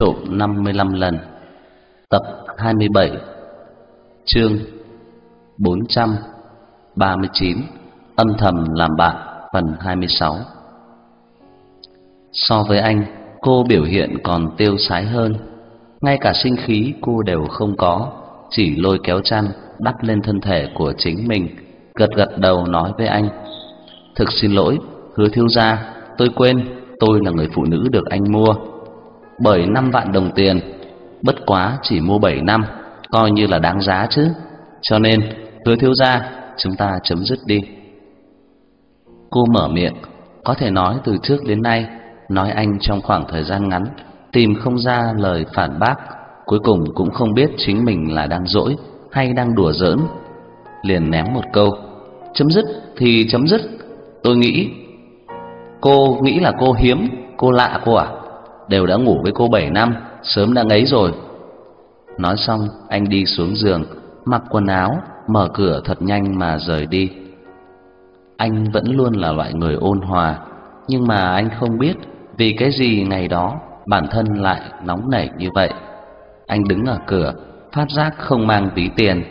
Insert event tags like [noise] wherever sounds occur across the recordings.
trộm 55 lần. Tập 27 Chương 439 Âm thầm làm bạn phần 26 So với anh, cô biểu hiện còn tiêu sái hơn. Ngay cả sinh khí cô đều không có Chỉ lôi kéo chăn đắp lên thân thể của chính mình Gật gật đầu nói với anh. Thực xin lỗi, hứa thiếu gia Tôi quên, tôi là người phụ nữ được anh mua bởi năm vạn đồng tiền, bất quá chỉ mua bảy năm, coi như là đáng giá chứ. Cho nên, hứa thiếu gia, chúng ta chấm dứt đi. Cô mở miệng, có thể nói từ trước đến nay, nói anh trong khoảng thời gian ngắn, tìm không ra lời phản bác, cuối cùng cũng không biết chính mình là đang dỗi hay đang đùa giỡn. Liền ném một câu, chấm dứt thì chấm dứt, tôi nghĩ. Cô nghĩ là cô hiếm, cô lạ cô à? Đều đã ngủ với cô bảy năm, sớm đã ngấy rồi. Nói xong, anh đi xuống giường, mặc quần áo, mở cửa thật nhanh mà rời đi. Anh vẫn luôn là loại người ôn hòa, nhưng mà anh không biết vì cái gì ngày đó bản thân lại nóng nảy như vậy. Anh đứng ở cửa, phát giác không mang ví tiền,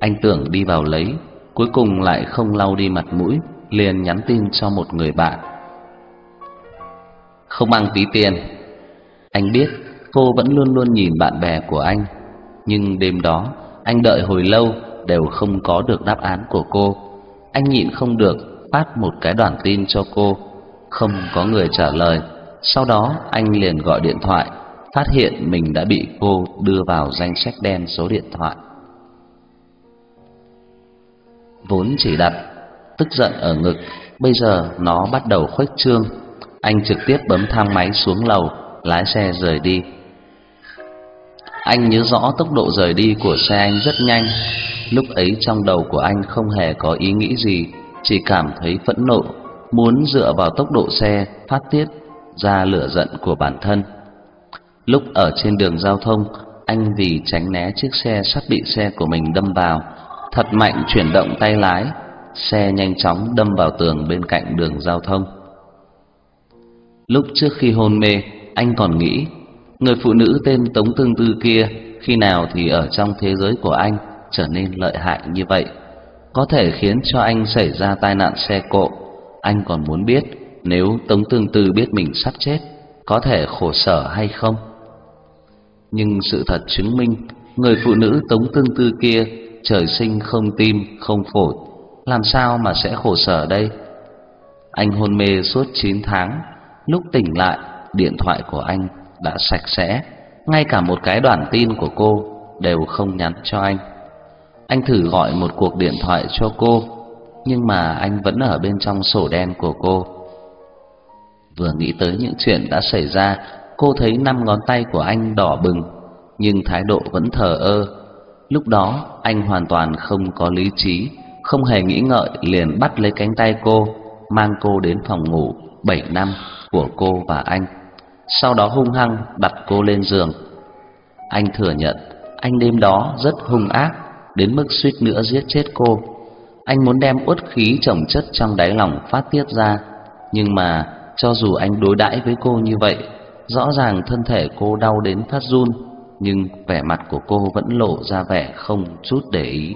anh tưởng đi vào lấy, cuối cùng lại không lau đi mặt mũi, liền nhắn tin cho một người bạn. Không mang ví tiền, anh biết cô vẫn luôn luôn nhìn bạn bè của anh, nhưng đêm đó anh đợi hồi lâu đều không có được đáp án của cô. Anh nhịn không được phát một cái đoạn tin cho cô, không có người trả lời. Sau đó anh liền gọi điện thoại, phát hiện mình đã bị cô đưa vào danh sách đen số điện thoại. Vốn chỉ đặt tức giận ở ngực, bây giờ nó bắt đầu khuếch trương. Anh trực tiếp bấm thang máy xuống lầu lái xe rời đi. Anh nhớ rõ tốc độ rời đi của xe anh rất nhanh. Lúc ấy trong đầu của anh không hề có ý nghĩ gì, chỉ cảm thấy phẫn nộ, muốn dựa vào tốc độ xe phát tiết ra lửa giận của bản thân. Lúc ở trên đường giao thông, anh vì tránh né chiếc xe sắp bị xe của mình đâm vào, thật mạnh chuyển động tay lái, xe nhanh chóng đâm vào tường bên cạnh đường giao thông. Lúc trước khi hôn mê, anh còn nghĩ người phụ nữ tên Tống Tương Tư kia khi nào thì ở trong thế giới của anh trở nên lợi hại như vậy, có thể khiến cho anh xảy ra tai nạn xe cộ. Anh còn muốn biết nếu Tống Tương Tư biết mình sắp chết, có thể khổ sở hay không. Nhưng sự thật chứng minh, người phụ nữ Tống Tương Tư kia trời sinh không tim, không phổi, làm sao mà sẽ khổ sở đây? Anh hôn mê suốt 9 tháng, lúc tỉnh lại điện thoại của anh đã sạch sẽ, ngay cả một cái đoạn tin của cô đều không nhắn cho anh. Anh thử gọi một cuộc điện thoại cho cô, nhưng mà anh vẫn ở bên trong sổ đen của cô. Vừa nghĩ tới những chuyện đã xảy ra, cô thấy năm ngón tay của anh đỏ bừng, nhưng thái độ vẫn thờ ơ. Lúc đó, anh hoàn toàn không có lý trí, không hề nghĩ ngợi liền bắt lấy cánh tay cô, mang cô đến phòng ngủ bảy năm của cô và anh sau đó hung hăng đặt cô lên giường. Anh thừa nhận, anh đêm đó rất hung ác, đến mức suýt nữa giết chết cô. Anh muốn đem uất khí chồng chất trong đáy lòng phát tiết ra, nhưng mà cho dù anh đối đãi với cô như vậy, rõ ràng thân thể cô đau đến phát run, nhưng vẻ mặt của cô vẫn lộ ra vẻ không chút để ý.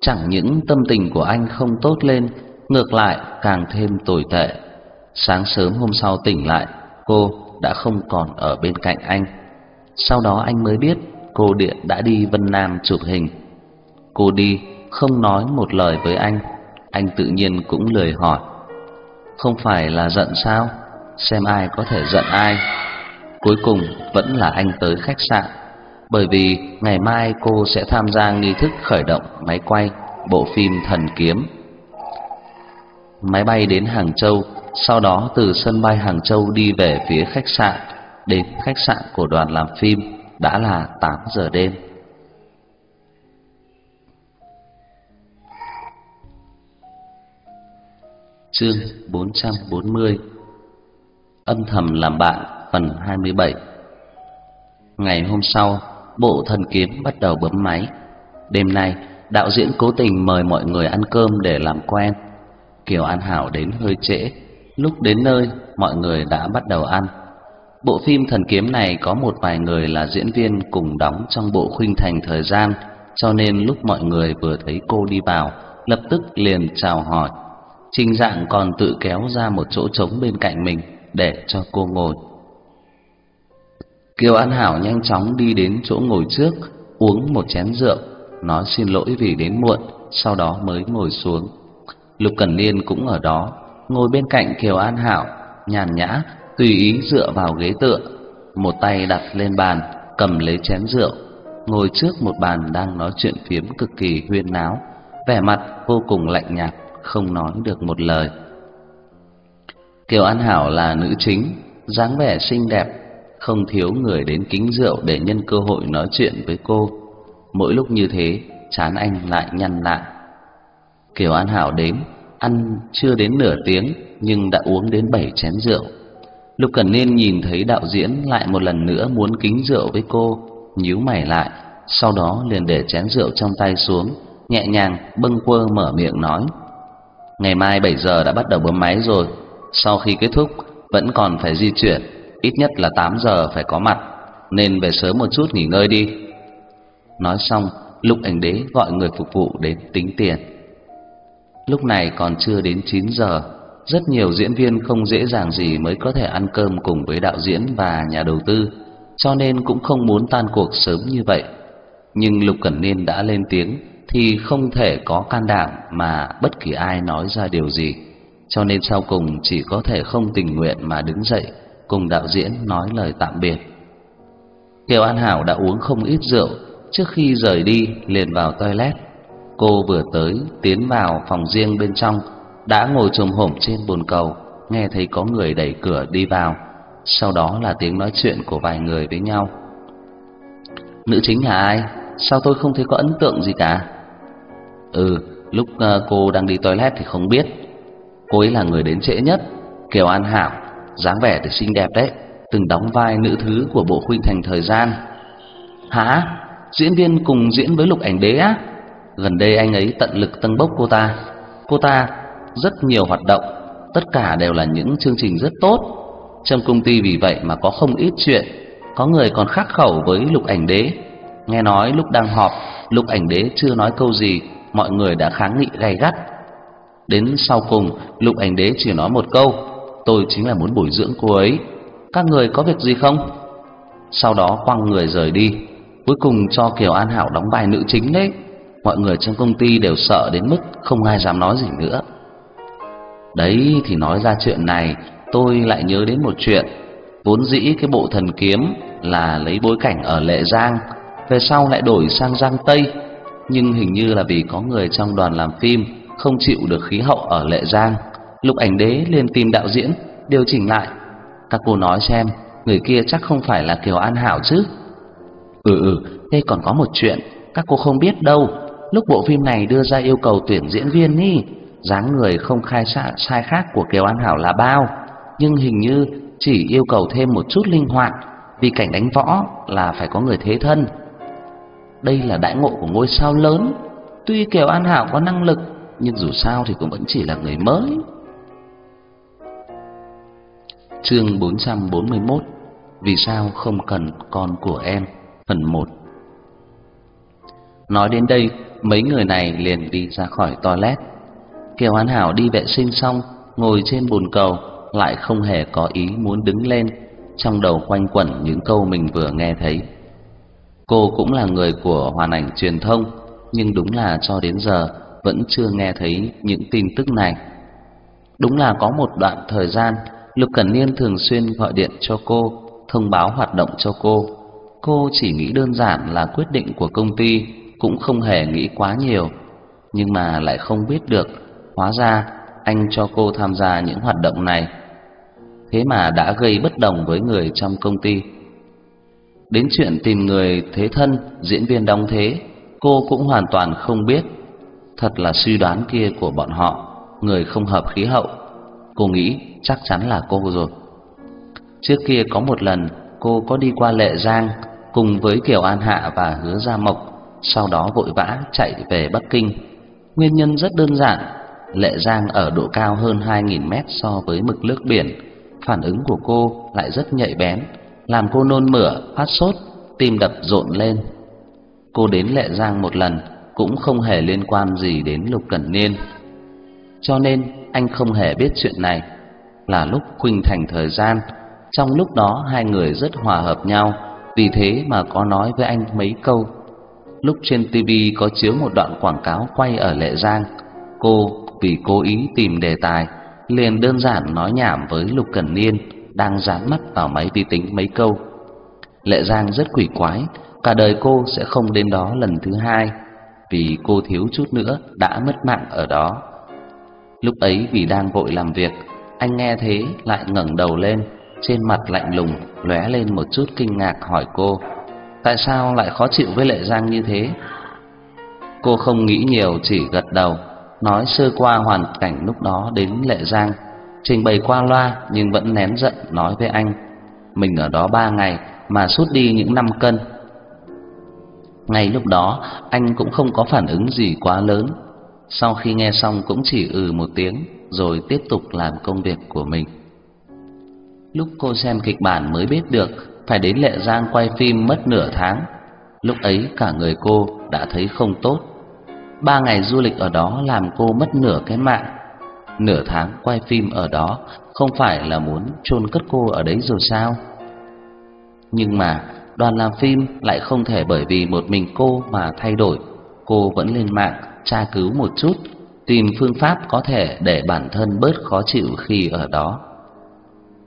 Chẳng những tâm tình của anh không tốt lên, ngược lại càng thêm tồi tệ. Sáng sớm hôm sau tỉnh lại, cô đã không còn ở bên cạnh anh. Sau đó anh mới biết cô Điện đã đi Vân Nam chụp hình. Cô đi không nói một lời với anh, anh tự nhiên cũng lười hỏi. Không phải là giận sao? Xem ai có thể giận ai. Cuối cùng vẫn là anh tới khách sạn, bởi vì ngày mai cô sẽ tham gia nghi thức khởi động máy quay bộ phim Thần Kiếm. Máy bay đến Hàng Châu sau đó từ sân bay Hàng Châu đi về phía khách sạn, đến khách sạn của đoàn làm phim đã là 8 giờ đêm. Chương 440 Âm thầm làm bạn phần 27 Ngày hôm sau, bộ thần kiếm bắt đầu bấm máy. Đêm nay, đạo diễn cố tình mời mọi người ăn cơm để làm quen. Kiều An Hảo đến hơi trễ, Lúc đến nơi, mọi người đã bắt đầu ăn. Bộ phim Thần Kiếm này có một vài người là diễn viên cùng đóng trong bộ khuynh thành thời gian, cho nên lúc mọi người vừa thấy cô đi vào, lập tức liền chào hỏi. Trình Dạng còn tự kéo ra một chỗ trống bên cạnh mình để cho cô ngồi. Kiều An Hảo nhanh chóng đi đến chỗ ngồi trước, uống một chén rượu, nói xin lỗi vì đến muộn, sau đó mới ngồi xuống. Lục Cẩn Niên cũng ở đó, ngồi bên cạnh Kiều An Hảo, nhàn nhã tùy ý dựa vào ghế tựa, một tay đặt lên bàn, cầm lấy chén rượu, ngồi trước một bàn đang nói chuyện phiếm cực kỳ huyên náo, vẻ mặt vô cùng lạnh nhạt, không nói được một lời. Kiều An Hảo là nữ chính, dáng vẻ xinh đẹp, không thiếu người đến kính rượu để nhân cơ hội nói chuyện với cô. Mỗi lúc như thế, chán anh lại nhăn lại. Kiều An Hảo đến, ăn chưa đến nửa tiếng nhưng đã uống đến bảy chén rượu. Lục Cẩn Niên nhìn thấy đạo diễn lại một lần nữa muốn kính rượu với cô, nhíu mày lại, sau đó liền để chén rượu trong tay xuống, nhẹ nhàng bâng quơ mở miệng nói: "Ngày mai 7 giờ đã bắt đầu bấm máy rồi, sau khi kết thúc vẫn còn phải di chuyển, ít nhất là 8 giờ phải có mặt, nên về sớm một chút nghỉ ngơi đi." Nói xong, Lục Ảnh Đế gọi người phục vụ đến tính tiền. Lúc này còn chưa đến 9 giờ, rất nhiều diễn viên không dễ dàng gì mới có thể ăn cơm cùng với đạo diễn và nhà đầu tư, cho nên cũng không muốn tan cuộc sớm như vậy. Nhưng Lục Cẩn Niên đã lên tiếng thì không thể có can đảm mà bất kỳ ai nói ra điều gì, cho nên sau cùng chỉ có thể không tình nguyện mà đứng dậy cùng đạo diễn nói lời tạm biệt. Kiều An Hảo đã uống không ít rượu, trước khi rời đi liền vào toilet. Cô vừa tới tiến vào phòng riêng bên trong đã ngồi chồm hổm trên bồn cầu, nghe thấy có người đẩy cửa đi vào, sau đó là tiếng nói chuyện của vài người với nhau. Nữ chính là ai? Sao tôi không thấy có ấn tượng gì cả? Ừ, lúc ờ, cô đang đi toilet thì không biết. Cô ấy là người đến trễ nhất, Kiều An Hảo, dáng vẻ thì xinh đẹp đấy, từng đóng vai nữ thứ của bộ khuynh thành thời gian. Hả? Diễn viên cùng diễn với Lục Ảnh Đế á? Gần đây anh ấy tận lực tăng bốc cô ta. Cô ta rất nhiều hoạt động, tất cả đều là những chương trình rất tốt. Trong công ty vì vậy mà có không ít chuyện, có người còn khắc khẩu với Lục Ảnh Đế. Nghe nói lúc đang họp, Lục Ảnh Đế chưa nói câu gì, mọi người đã kháng nghị gay gắt. Đến sau cùng, Lục Ảnh Đế chỉ nói một câu, tôi chính là muốn bồi dưỡng cô ấy. Các người có việc gì không? Sau đó quăng người rời đi, cuối cùng cho Kiều An Hảo đóng vai nữ chính đấy. Mọi người trong công ty đều sợ đến mức không ai dám nói gì nữa. Đấy thì nói ra chuyện này, tôi lại nhớ đến một chuyện. Vốn dĩ cái bộ thần kiếm là lấy bối cảnh ở Lệ Giang, về sau lại đổi sang Giang Tây, nhưng hình như là vì có người trong đoàn làm phim không chịu được khí hậu ở Lệ Giang, Lục Ảnh Đế liền tìm đạo diễn điều chỉnh lại. Các cô nói xem, người kia chắc không phải là Kiều An Hảo chứ? Ừ ừ, đây còn có một chuyện, các cô không biết đâu. Lúc bộ phim này đưa ra yêu cầu tuyển diễn viên ý, dáng người không khai sai, sai khác của Kiều An Hảo là bao, nhưng hình như chỉ yêu cầu thêm một chút linh hoạt, vì cảnh đánh võ là phải có người thế thân. Đây là đại ngộ của ngôi sao lớn, tuy Kiều An Hảo có năng lực, nhưng dù sao thì cũng vẫn chỉ là người mới. Chương 441 Vì sao không cần con của em Phần 1 Nói đến đây, mấy người này liền đi ra khỏi toilet. Kiều Hoán Hảo đi vệ sinh xong, ngồi trên bồn cầu, lại không hề có ý muốn đứng lên, trong đầu quanh quẩn những câu mình vừa nghe thấy. Cô cũng là người của hoàn ảnh truyền thông, nhưng đúng là cho đến giờ vẫn chưa nghe thấy những tin tức này. Đúng là có một đoạn thời gian, Lục Cẩn Niên thường xuyên gọi điện cho cô, thông báo hoạt động cho cô. Cô chỉ nghĩ đơn giản là quyết định của công ty, cũng không hề nghĩ quá nhiều, nhưng mà lại không biết được. Hóa ra anh cho cô tham gia những hoạt động này. Thế mà đã gây bất đồng với người trong công ty. Đến chuyện tìm người thế thân, diễn viên đóng thế Cô cũng hoàn toàn không biết. Thật là suy đoán kia của bọn họ Người không hợp khí hậu. Cô nghĩ chắc chắn là cô rồi. Trước kia có một lần Cô có đi qua Lệ Giang Cùng với Kiều An Hạ và Hứa Gia Mộc. Sau đó vội vã chạy về Bắc Kinh Nguyên nhân rất đơn giản Lệ Giang ở độ cao hơn 2.000 mét so với mực nước biển, phản ứng của cô lại rất nhạy bén, làm cô nôn mửa, phát sốt, tim đập rộn lên. Cô đến Lệ Giang một lần cũng không hề liên quan gì đến Lục Cẩn Niên. Cho nên anh không hề biết chuyện này. Là lúc khuynh thành thời gian, trong lúc đó hai người rất hòa hợp nhau, vì thế mà có nói với anh mấy câu. Lúc trên TV có chiếu một đoạn quảng cáo quay ở Lệ Giang, cô vì cố ý tìm đề tài, liền đơn giản nói nhảm với Lục Cẩn Niên đang dán mắt vào máy vi tính mấy câu. Lệ Giang rất quỷ quái, cả đời cô sẽ không đến đó lần thứ hai, vì cô thiếu chút nữa đã mất mạng ở đó. Lúc ấy vì đang vội làm việc, anh nghe thế lại ngẩng đầu lên, trên mặt lạnh lùng lóe lên một chút kinh ngạc hỏi cô: "Tại sao lại khó chịu với Lệ Giang như thế?" Cô không nghĩ nhiều chỉ gật đầu, nói sơ qua hoàn cảnh lúc đó đến Lệ Giang, trình bày qua loa nhưng vẫn nén giận nói với anh: "Mình ở đó ba ngày mà sút đi những năm cân." Ngay lúc đó, anh cũng không có phản ứng gì quá lớn. Sau khi nghe xong cũng chỉ ừ một tiếng rồi tiếp tục làm công việc của mình. Lúc cô xem kịch bản mới biết được phải đến Lệ Giang quay phim mất nửa tháng. Lúc ấy cả người cô đã thấy không tốt. Ba ngày du lịch ở đó làm cô mất nửa cái mạng. Nửa tháng quay phim ở đó không phải là muốn chôn cất cô ở đấy rồi sao? Nhưng mà đoàn làm phim lại không thể bởi vì một mình cô mà thay đổi. Cô vẫn lên mạng tra cứu một chút, tìm phương pháp có thể để bản thân bớt khó chịu khi ở đó.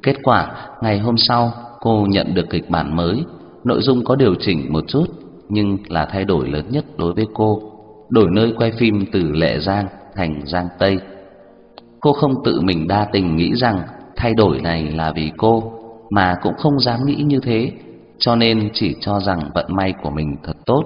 Kết quả, ngày hôm sau, cô nhận được kịch bản mới, nội dung có điều chỉnh một chút, nhưng là thay đổi lớn nhất đối với cô, đổi nơi quay phim từ Lệ Giang thành Giang Tây. Cô không tự mình đa tình nghĩ rằng thay đổi này là vì cô, mà cũng không dám nghĩ như thế, cho nên chỉ cho rằng vận may của mình thật tốt.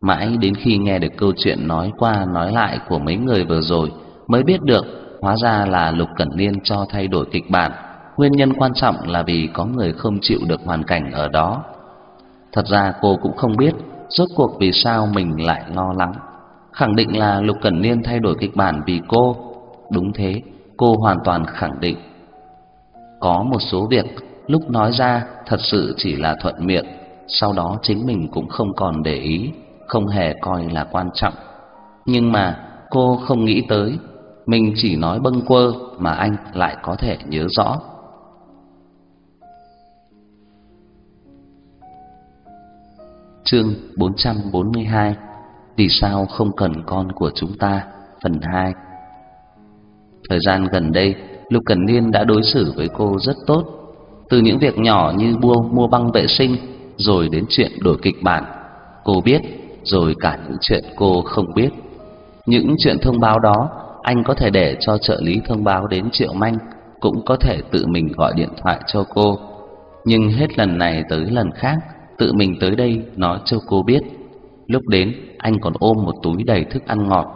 Mãi đến khi nghe được câu chuyện nói qua nói lại của mấy người vừa rồi mới biết được hóa ra là Lục Cẩn Niên cho thay đổi kịch bản Nguyên nhân quan trọng là vì có người không chịu được hoàn cảnh ở đó. Thật ra cô cũng không biết rốt cuộc vì sao mình lại lo lắng. Khẳng định là Lục Cẩn Niên thay đổi kịch bản vì cô. Đúng thế, cô hoàn toàn khẳng định. Có một số việc lúc nói ra thật sự chỉ là thuận miệng, sau đó chính mình cũng không còn để ý, không hề coi là quan trọng. Nhưng mà cô không nghĩ tới, mình chỉ nói bâng quơ mà anh lại có thể nhớ rõ. Chương 442 Vì sao không cần con của chúng ta? Phần 2 Thời gian gần đây Lục Cẩn Niên đã đối xử với cô rất tốt. Từ những việc nhỏ như mua, mua băng vệ sinh Rồi đến chuyện đổi kịch bản Cô biết Rồi cả những chuyện cô không biết. Những chuyện thông báo đó Anh có thể để cho trợ lý thông báo đến Triệu Manh Cũng có thể tự mình gọi điện thoại cho cô. Nhưng hết lần này tới lần khác tự mình tới đây nói cho cô biết. Lúc đến, anh còn ôm một túi đầy thức ăn ngọt.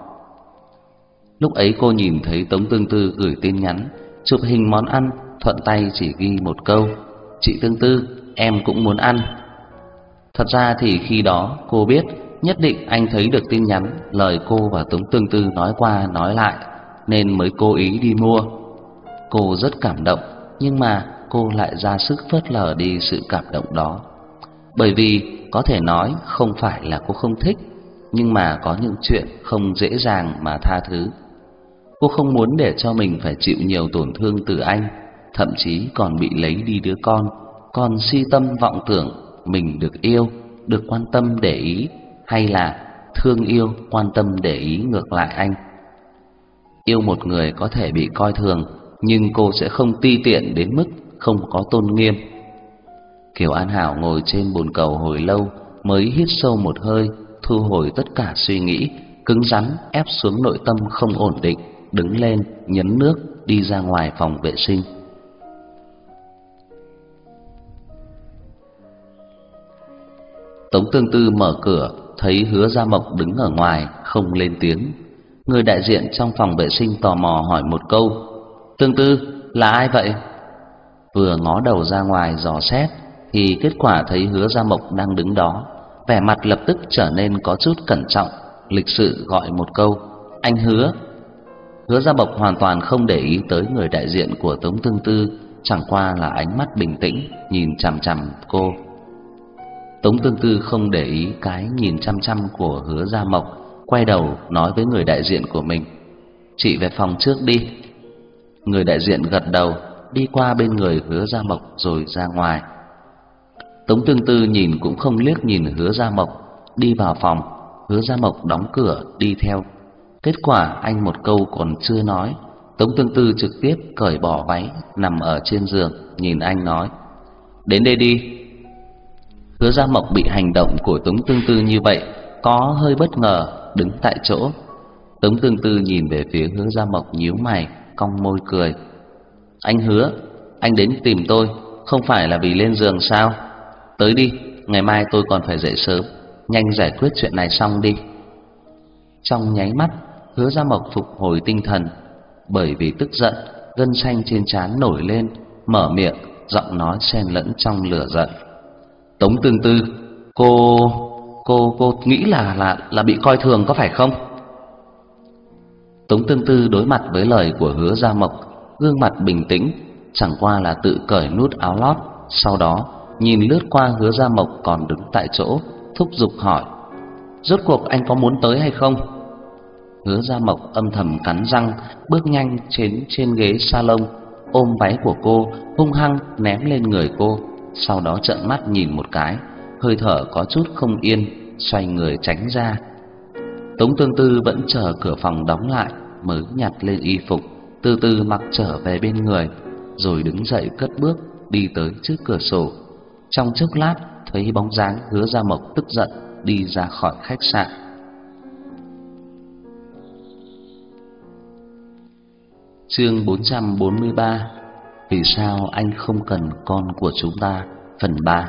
Lúc ấy cô nhìn thấy Tống Tương Tư gửi tin nhắn, chụp hình món ăn, thuận tay chỉ ghi một câu: "Chị Tương Tư, em cũng muốn ăn." Thật ra thì khi đó cô biết nhất định anh thấy được tin nhắn, lời cô và Tống Tương Tư nói qua nói lại, nên mới cố ý đi mua. Cô rất cảm động, nhưng mà cô lại ra sức phớt lờ đi sự cảm động đó bởi vì có thể nói không phải là cô không thích, nhưng mà có những chuyện không dễ dàng mà tha thứ. Cô không muốn để cho mình phải chịu nhiều tổn thương từ anh, thậm chí còn bị lấy đi đứa con, còn si tâm vọng tưởng mình được yêu, được quan tâm để ý hay là thương yêu, quan tâm để ý ngược lại anh. Yêu một người có thể bị coi thường, nhưng cô sẽ không ti tiện đến mức không có tôn nghiêm Kiều An Hảo ngồi trên bồn cầu hồi lâu mới hít sâu một hơi, thu hồi tất cả suy nghĩ, cứng rắn ép xuống nội tâm không ổn định, đứng lên, nhấn nước, đi ra ngoài phòng vệ sinh. Tống Tương Tư mở cửa, thấy Hứa Gia Mộc đứng ở ngoài, không lên tiếng. Người đại diện trong phòng vệ sinh tò mò hỏi một câu: "Tương Tư, là ai vậy?" Vừa ngó đầu ra ngoài dò xét, thì kết quả thấy Hứa Gia Mộc đang đứng đó, vẻ mặt lập tức trở nên có chút cẩn trọng, lịch sự gọi một câu: "Anh Hứa." Hứa Gia Mộc hoàn toàn không để ý tới người đại diện của Tống Tương Tư, chẳng qua là ánh mắt bình tĩnh nhìn chằm chằm cô. Tống Tương Tư không để ý cái nhìn chăm chăm của Hứa Gia Mộc, quay đầu nói với người đại diện của mình: "Chị về phòng trước đi." Người đại diện gật đầu, đi qua bên người Hứa Gia Mộc rồi ra ngoài. Tống Tương Tư nhìn cũng không liếc nhìn Hứa Gia Mộc, đi vào phòng, Hứa Gia Mộc đóng cửa đi theo. Kết quả anh một câu còn chưa nói, Tống Tương Tư trực tiếp cởi bỏ váy, nằm ở trên giường, nhìn anh nói: "Đến đây đi." Hứa Gia Mộc bị hành động của Tống Tương Tư như vậy, có hơi bất ngờ, đứng tại chỗ. Tống Tương Tư nhìn về phía Hứa Gia Mộc nhíu mày, cong môi cười. "Anh hứa, anh đến tìm tôi không phải là vì lên giường sao? Tới đi, ngày mai tôi còn phải dậy sớm, nhanh giải quyết chuyện này xong đi." Trong nháy mắt, Hứa Gia Mộc phục hồi tinh thần, bởi vì tức giận, gân xanh trên trán nổi lên, mở miệng, giọng nói xen lẫn trong lửa giận. Tống Tương Tư, cô cô cô nghĩ là là là bị coi thường có phải không? Tống Tương Tư đối mặt với lời của Hứa Gia Mộc, gương mặt bình tĩnh, chẳng qua là tự cởi nút áo lót, sau đó nhìn lướt qua Hứa Gia Mộc còn đứng tại chỗ, thúc giục hỏi: "Rốt cuộc anh có muốn tới hay không?" Hứa Gia Mộc âm thầm cắn răng, bước nhanh trên trên ghế salon, ôm váy của cô, hung hăng ném lên người cô, sau đó trợn mắt nhìn một cái, hơi thở có chút không yên, xoay người tránh ra. Tống Tương Tư vẫn chờ cửa phòng đóng lại mới nhặt lên y phục, từ từ mặc trở về bên người, rồi đứng dậy cất bước đi tới trước cửa sổ. Trong chốc lát, thấy bóng dáng Hứa Gia Mộc tức giận đi ra khỏi khách sạn. Chương 443 Vì sao anh không cần con của chúng ta? Phần 3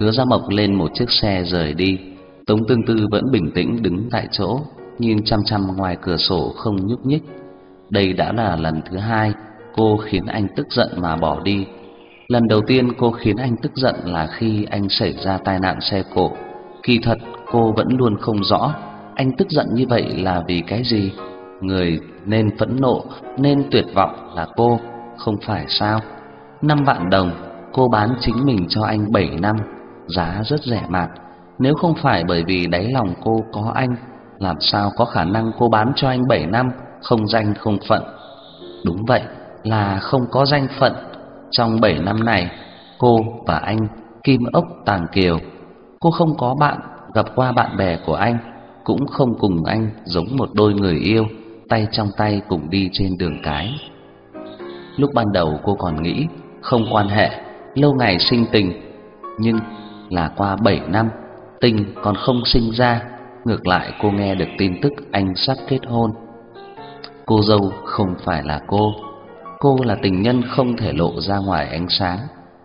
Hứa Gia Mộc lên một chiếc xe rời đi. Tống Tương Tư vẫn bình tĩnh đứng tại chỗ Nhìn chăm chăm ngoài cửa sổ không nhúc nhích. Đây đã là lần thứ hai Cô khiến anh tức giận mà bỏ đi. Lần đầu tiên cô khiến anh tức giận là khi anh xảy ra tai nạn xe cộ Kỳ thật cô vẫn luôn không rõ Anh tức giận như vậy là vì cái gì Người nên phẫn nộ, nên tuyệt vọng là cô, không phải sao? Năm vạn đồng, cô bán chính mình cho anh bảy năm, giá rất rẻ mạt. Nếu không phải bởi vì đáy lòng cô có anh, làm sao có khả năng cô bán cho anh bảy năm, không danh không phận? Đúng vậy, là không có danh phận. Trong bảy năm này, cô và anh kim ốc tàng kiều. Cô không có bạn, gặp qua bạn bè của anh, cũng không cùng anh giống một đôi người yêu tay trong tay cùng đi trên đường cái. Lúc ban đầu cô còn nghĩ không quan hệ, lâu ngày sinh tình, nhưng là qua 7 năm, tình còn không sinh ra, ngược lại cô nghe được tin tức anh sắp kết hôn. Cô dâu không phải là cô, cô là tình nhân không thể lộ ra ngoài ánh sáng,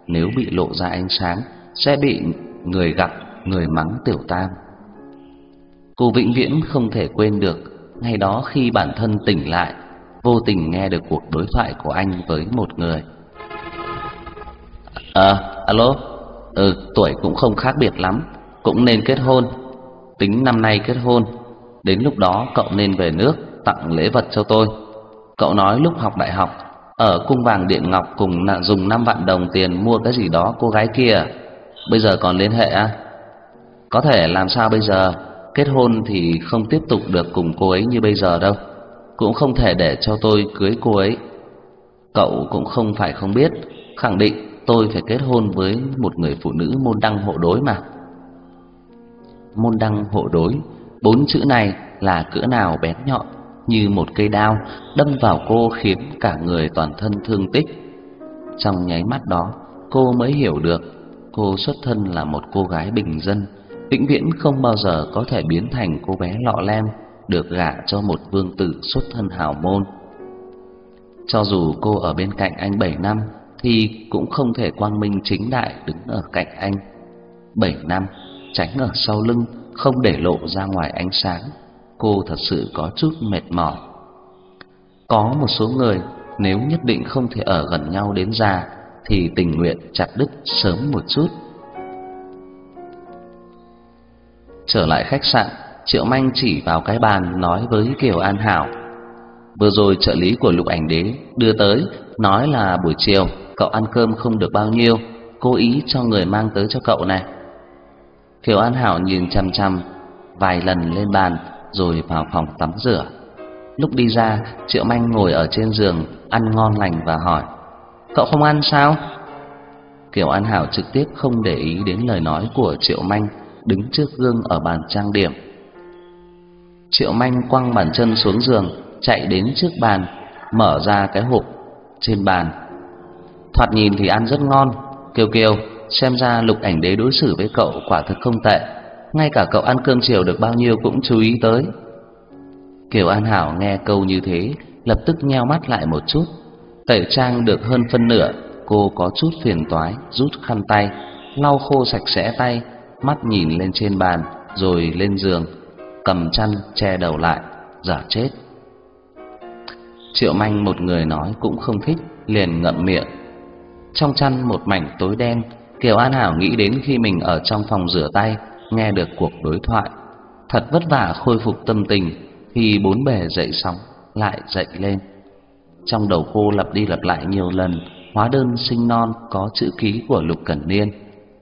nếu bị lộ ra ánh sáng sẽ bị người gặp người mắng tiểu tam. Cô vĩnh viễn không thể quên được ngay đó khi bản thân tỉnh lại, vô tình nghe được cuộc đối thoại của anh với một người. À, alo, ừ, tuổi cũng không khác biệt lắm, cũng nên kết hôn. Tính năm nay kết hôn, đến lúc đó cậu nên về nước tặng lễ vật cho tôi. Cậu nói lúc học đại học ở cung vàng điện ngọc cùng dùng 5 vạn đồng tiền mua cái gì đó cô gái kia, bây giờ còn liên hệ à? Có thể làm sao bây giờ? Kết hôn thì không tiếp tục được cùng cô ấy như bây giờ đâu. Cũng không thể để cho tôi cưới cô ấy. Cậu cũng không phải không biết. Khẳng định tôi phải kết hôn với một người phụ nữ môn đăng hộ đối mà. Môn đăng hộ đối. Bốn chữ này là cỡ nào bén nhọn? Như một cây đao đâm vào cô khiến cả người toàn thân thương tích Trong nháy mắt đó cô mới hiểu được Cô xuất thân là một cô gái bình dân vĩnh viễn không bao giờ có thể biến thành cô bé lọ lem được gả cho một vương tử xuất thân hào môn. Cho dù cô ở bên cạnh anh 7 năm thì cũng không thể quang minh chính đại đứng ở cạnh anh. 7 năm tránh ở sau lưng không để lộ ra ngoài ánh sáng, cô thật sự có chút mệt mỏi. Có một số người nếu nhất định không thể ở gần nhau đến già thì tình nguyện chặt đứt sớm một chút Trở lại khách sạn, Triệu Manh chỉ vào cái bàn nói với Kiều An Hảo: Vừa rồi trợ lý của Lục Ảnh Đế đưa tới nói là buổi chiều cậu ăn cơm không được bao nhiêu, cố ý cho người mang tới cho cậu này. Kiều An Hảo nhìn chằm chằm vài lần lên bàn rồi vào phòng tắm rửa. Lúc đi ra, Triệu Manh ngồi ở trên giường ăn ngon lành và hỏi: "Cậu không ăn sao?" Kiều An Hảo trực tiếp không để ý đến lời nói của Triệu Manh, đứng trước gương ở bàn trang điểm. Triệu Manh quăng bàn chân xuống giường, chạy đến trước bàn, mở ra cái hộp trên bàn. Thoạt nhìn thì ăn rất ngon, Kiều Kiều, xem ra Lục Ảnh Đế đối xử với cậu quả thực không tệ, ngay cả cậu ăn cơm chiều được bao nhiêu cũng chú ý tới. Kiều An Hảo nghe câu như thế, lập tức nheo mắt lại một chút. Tẩy trang được hơn phân nửa, cô có chút phiền toái, rút khăn tay, lau khô sạch sẽ tay, mắt nhìn lên trên bàn, rồi lên giường, cầm chăn che đầu lại, giả chết. Triệu Manh một người nói cũng không thích, liền ngậm miệng. Trong chăn một mảnh tối đen, Kiều An Hảo nghĩ đến khi mình ở trong phòng rửa tay, nghe được cuộc đối thoại, thật vất vả khôi phục tâm tình thì bốn bề dậy sóng lại dậy lên. Trong đầu cô lặp đi lặp lại nhiều lần hóa đơn sinh non có chữ ký của Lục Cẩn Niên,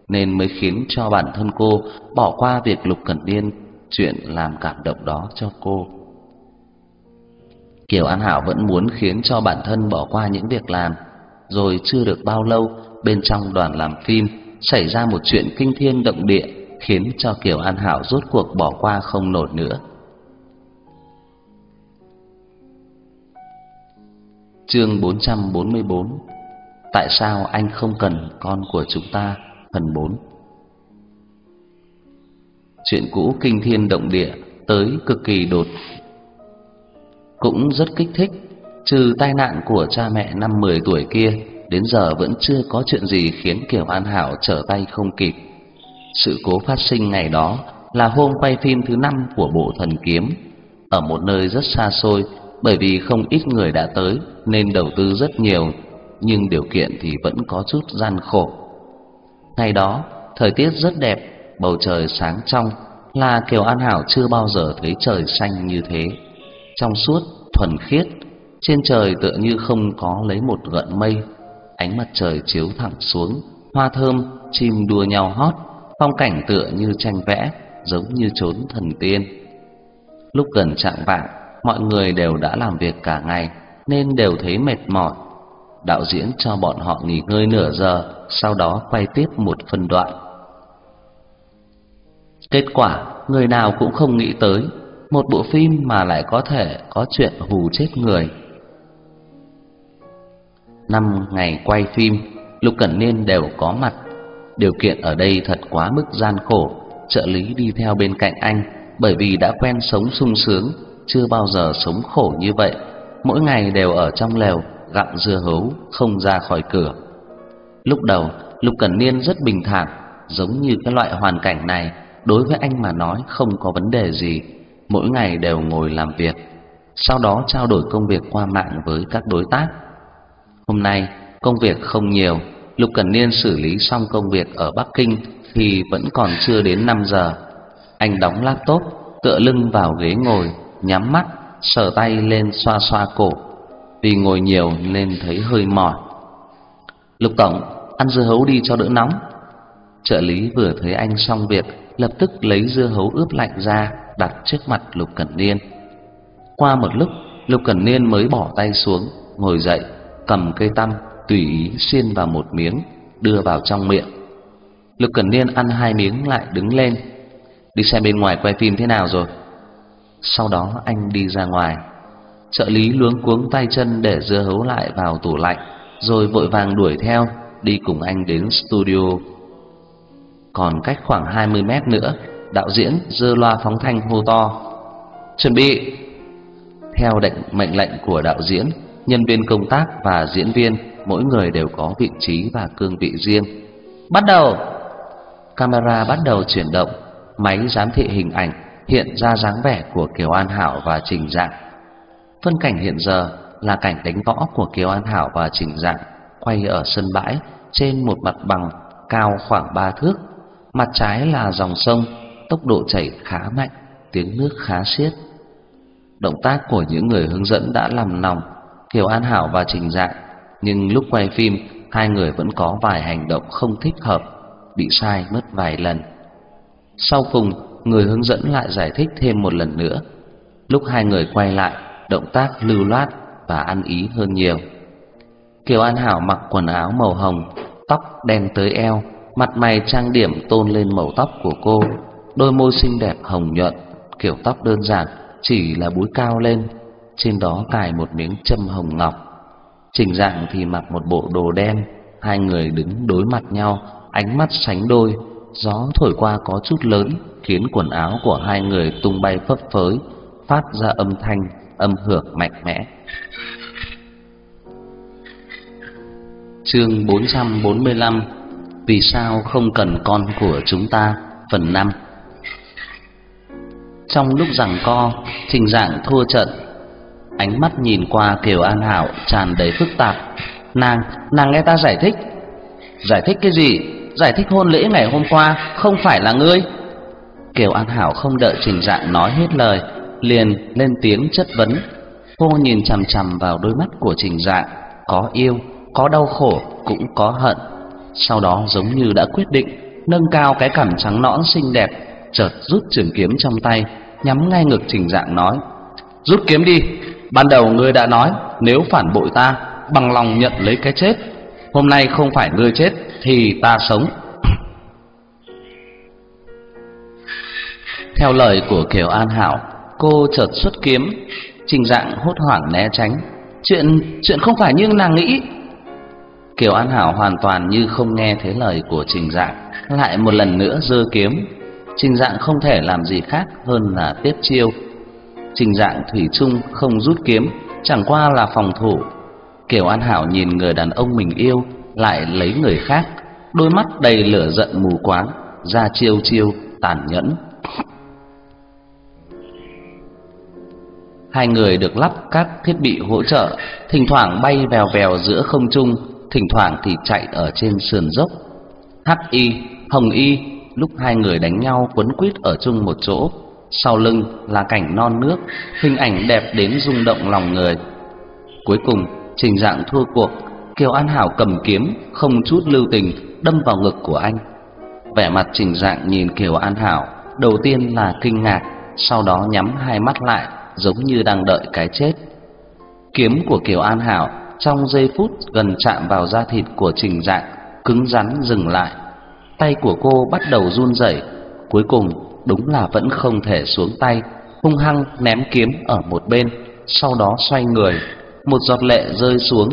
nên mới khiến cho bản thân cô bỏ qua việc Lục Cẩn Niên chuyện làm cảm động đó cho cô. Kiều An Hảo vẫn muốn khiến cho bản thân bỏ qua những việc làm, rồi chưa được bao lâu, bên trong đoàn làm phim xảy ra một chuyện kinh thiên động địa, khiến cho Kiều An Hảo rốt cuộc bỏ qua không nổi nữa. Chương 444 Tại sao anh không cần con của chúng ta? Phần 4 Chuyện cũ kinh thiên động địa tới cực kỳ đột cũng rất kích thích, trừ tai nạn của cha mẹ năm 10 tuổi kia, đến giờ vẫn chưa có chuyện gì khiến Kiều An Hảo trở tay không kịp. Sự cố phát sinh ngày đó là hôm quay phim thứ năm của bộ Thần Kiếm, ở một nơi rất xa xôi, bởi vì không ít người đã tới nên đầu tư rất nhiều, nhưng điều kiện thì vẫn có chút gian khổ. Ngày đó, thời tiết rất đẹp, bầu trời sáng trong, là Kiều An Hảo chưa bao giờ thấy trời xanh như thế trong suốt thuần khiết trên trời tựa như không có lấy một gợn mây ánh mặt trời chiếu thẳng xuống hoa thơm chim đua nhau hót phong cảnh tựa như tranh vẽ giống như chốn thần tiên lúc gần trạng vạng mọi người đều đã làm việc cả ngày nên đều thấy mệt mỏi đạo diễn cho bọn họ nghỉ ngơi nửa giờ sau đó quay tiếp một phân đoạn kết quả người nào cũng không nghĩ tới một bộ phim mà lại có thể có chuyện hù chết người. Năm ngày quay phim, Lục Cẩn Niên đều có mặt. Điều kiện ở đây thật quá mức gian khổ, trợ lý đi theo bên cạnh anh bởi vì đã quen sống sung sướng, chưa bao giờ sống khổ như vậy. Mỗi ngày đều ở trong lều gặm dưa hấu, không ra khỏi cửa. Lúc đầu, Lục Cẩn Niên rất bình thản, giống như cái loại hoàn cảnh này đối với anh mà nói không có vấn đề gì mỗi ngày đều ngồi làm việc, sau đó trao đổi công việc qua mạng với các đối tác. Hôm nay công việc không nhiều, Lục Cẩn Niên xử lý xong công việc ở Bắc Kinh thì vẫn còn chưa đến 5 giờ. Anh đóng laptop, tựa lưng vào ghế ngồi, nhắm mắt, sờ tay lên xoa xoa cổ. Vì ngồi nhiều nên thấy hơi mỏi. Lục tổng, ăn dưa hấu đi cho đỡ nóng. Trợ lý vừa thấy anh xong việc, lập tức lấy dưa hấu ướp lạnh ra, đặt trước mặt Lục Cẩn Niên. Qua một lúc, Lục Cẩn Niên mới bỏ tay xuống, ngồi dậy, cầm cây tăm tùy ý xiên vào một miếng, đưa vào trong miệng. Lục Cẩn Niên ăn hai miếng lại đứng lên, đi xem bên ngoài quay phim thế nào rồi. Sau đó anh đi ra ngoài. Trợ lý luống cuống tay chân để dưa hấu lại vào tủ lạnh, rồi vội vàng đuổi theo, đi cùng anh đến studio. Còn cách khoảng 20 mét nữa đạo diễn dơ loa phóng thanh hô to chuẩn bị theo lệnh mệnh lệnh của đạo diễn nhân viên công tác và diễn viên mỗi người đều có vị trí và cương vị riêng. Bắt đầu. Camera bắt đầu chuyển động. Máy giám thị hình ảnh hiện ra dáng vẻ của kiều an hảo và trình dạng. Phân cảnh hiện giờ là cảnh đánh võ của kiều an hảo và trình dạng quay ở sân bãi trên một mặt bằng cao khoảng ba thước. Mặt trái là dòng sông tốc độ chảy khá mạnh, tiếng nước khá xiết. Động tác của những người hướng dẫn đã làm lòng Kiều An Hảo và Trình Dạng, nhưng lúc quay phim hai người vẫn có vài hành động không thích hợp, bị sai mất vài lần. Sau cùng, người hướng dẫn lại giải thích thêm một lần nữa. Lúc hai người quay lại, động tác lưu loát và ăn ý hơn nhiều. Kiều An Hảo mặc quần áo màu hồng, tóc đen tới eo, mặt mày trang điểm tôn lên màu tóc của cô, đôi môi xinh đẹp hồng nhuận, kiểu tóc đơn giản chỉ là búi cao lên, trên đó cài một miếng châm hồng ngọc. Trình Dạng thì mặc một bộ đồ đen, hai người đứng đối mặt nhau, ánh mắt sánh đôi, gió thổi qua có chút lớn, khiến quần áo của hai người tung bay phấp phới, phát ra âm thanh âm hưởng mạnh mẽ. Chương 445 Vì sao không cần con của chúng ta? Phần 5 Trong lúc giằng co Trình dạng thua trận Ánh mắt nhìn qua Kiều An Hảo tràn đầy phức tạp. Nàng, nàng nghe ta giải thích. Giải thích cái gì? Giải thích hôn lễ ngày hôm qua Không phải là ngươi. Kiều An Hảo không đợi trình dạng nói hết lời Liền lên tiếng chất vấn. Cô nhìn chằm chằm vào đôi mắt của trình dạng Có yêu có đau khổ cũng có hận. Sau đó giống như đã quyết định, nâng cao cái cằm trắng nõn xinh đẹp, chợt rút trường kiếm trong tay, nhắm ngay ngực Trình Dạng nói: "Rút kiếm đi, ban đầu ngươi đã nói nếu phản bội ta, bằng lòng nhận lấy cái chết. Hôm nay không phải ngươi chết thì ta sống." Theo lời của Kiều An Hảo, cô chợt xuất kiếm, Trình Dạng hốt hoảng né tránh. Chuyện chuyện không phải như nàng nghĩ, Kiều An Hảo hoàn toàn như không nghe thấy lời của Trình Dạng, lại một lần nữa giơ kiếm. Trình Dạng không thể làm gì khác hơn là tiếp chiêu. Trình Dạng thủy chung không rút kiếm, chẳng qua là phòng thủ. Kiều An Hảo nhìn người đàn ông mình yêu lại lấy người khác, đôi mắt đầy lửa giận mù quáng, ra chiêu chiêu tàn nhẫn. Hai người được lắp các thiết bị hỗ trợ, thỉnh thoảng bay vèo vèo giữa không trung, thỉnh thoảng thì chạy ở trên sườn dốc. Hắc Y, Hồng Y lúc hai người đánh nhau quấn quýt ở chung một chỗ, sau lưng là cảnh non nước, hình ảnh đẹp đến rung động lòng người. Cuối cùng, Trình Dạng thua cuộc, Kiều An Hảo cầm kiếm, không chút lưu tình đâm vào ngực của anh. Vẻ mặt Trình Dạng nhìn Kiều An Hảo, đầu tiên là kinh ngạc, sau đó nhắm hai mắt lại, giống như đang đợi cái chết. Kiếm của Kiều An Hảo trong giây phút gần chạm vào da thịt của Trình Dạng, cứng rắn dừng lại. Tay của cô bắt đầu run rẩy, cuối cùng đúng là vẫn không thể xuống tay, hung hăng ném kiếm ở một bên, sau đó xoay người, một giọt lệ rơi xuống,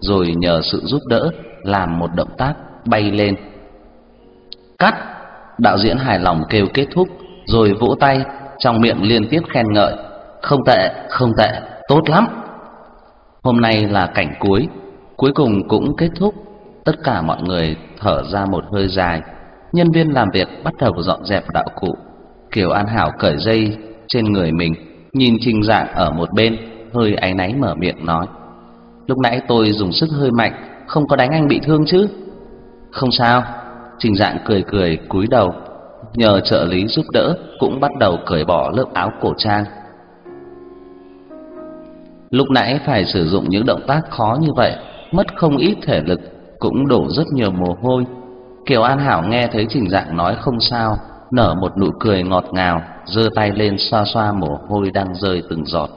rồi nhờ sự giúp đỡ làm một động tác bay lên. Cắt! Đạo diễn hài lòng kêu kết thúc, rồi vỗ tay, trong miệng liên tiếp khen ngợi. Không tệ, không tệ, tốt lắm. Hôm nay là cảnh cuối, cuối cùng cũng kết thúc. Tất cả mọi người thở ra một hơi dài. Nhân viên làm việc bắt đầu dọn dẹp đạo cụ. Kiều An Hảo cởi dây trên người mình, nhìn Trình Dạng ở một bên, hơi áy náy mở miệng nói: "Lúc nãy tôi dùng sức hơi mạnh, không có đánh anh bị thương chứ?" "Không sao." Trình Dạng cười cười cúi đầu, nhờ trợ lý giúp đỡ cũng bắt đầu cởi bỏ lớp áo cổ trang. Lúc nãy phải sử dụng những động tác khó như vậy, mất không ít thể lực, cũng đổ rất nhiều mồ hôi. Kiều An Hảo nghe thấy Trình Dạng nói không sao, nở một nụ cười ngọt ngào, giơ tay lên xoa xoa mồ hôi đang rơi từng giọt.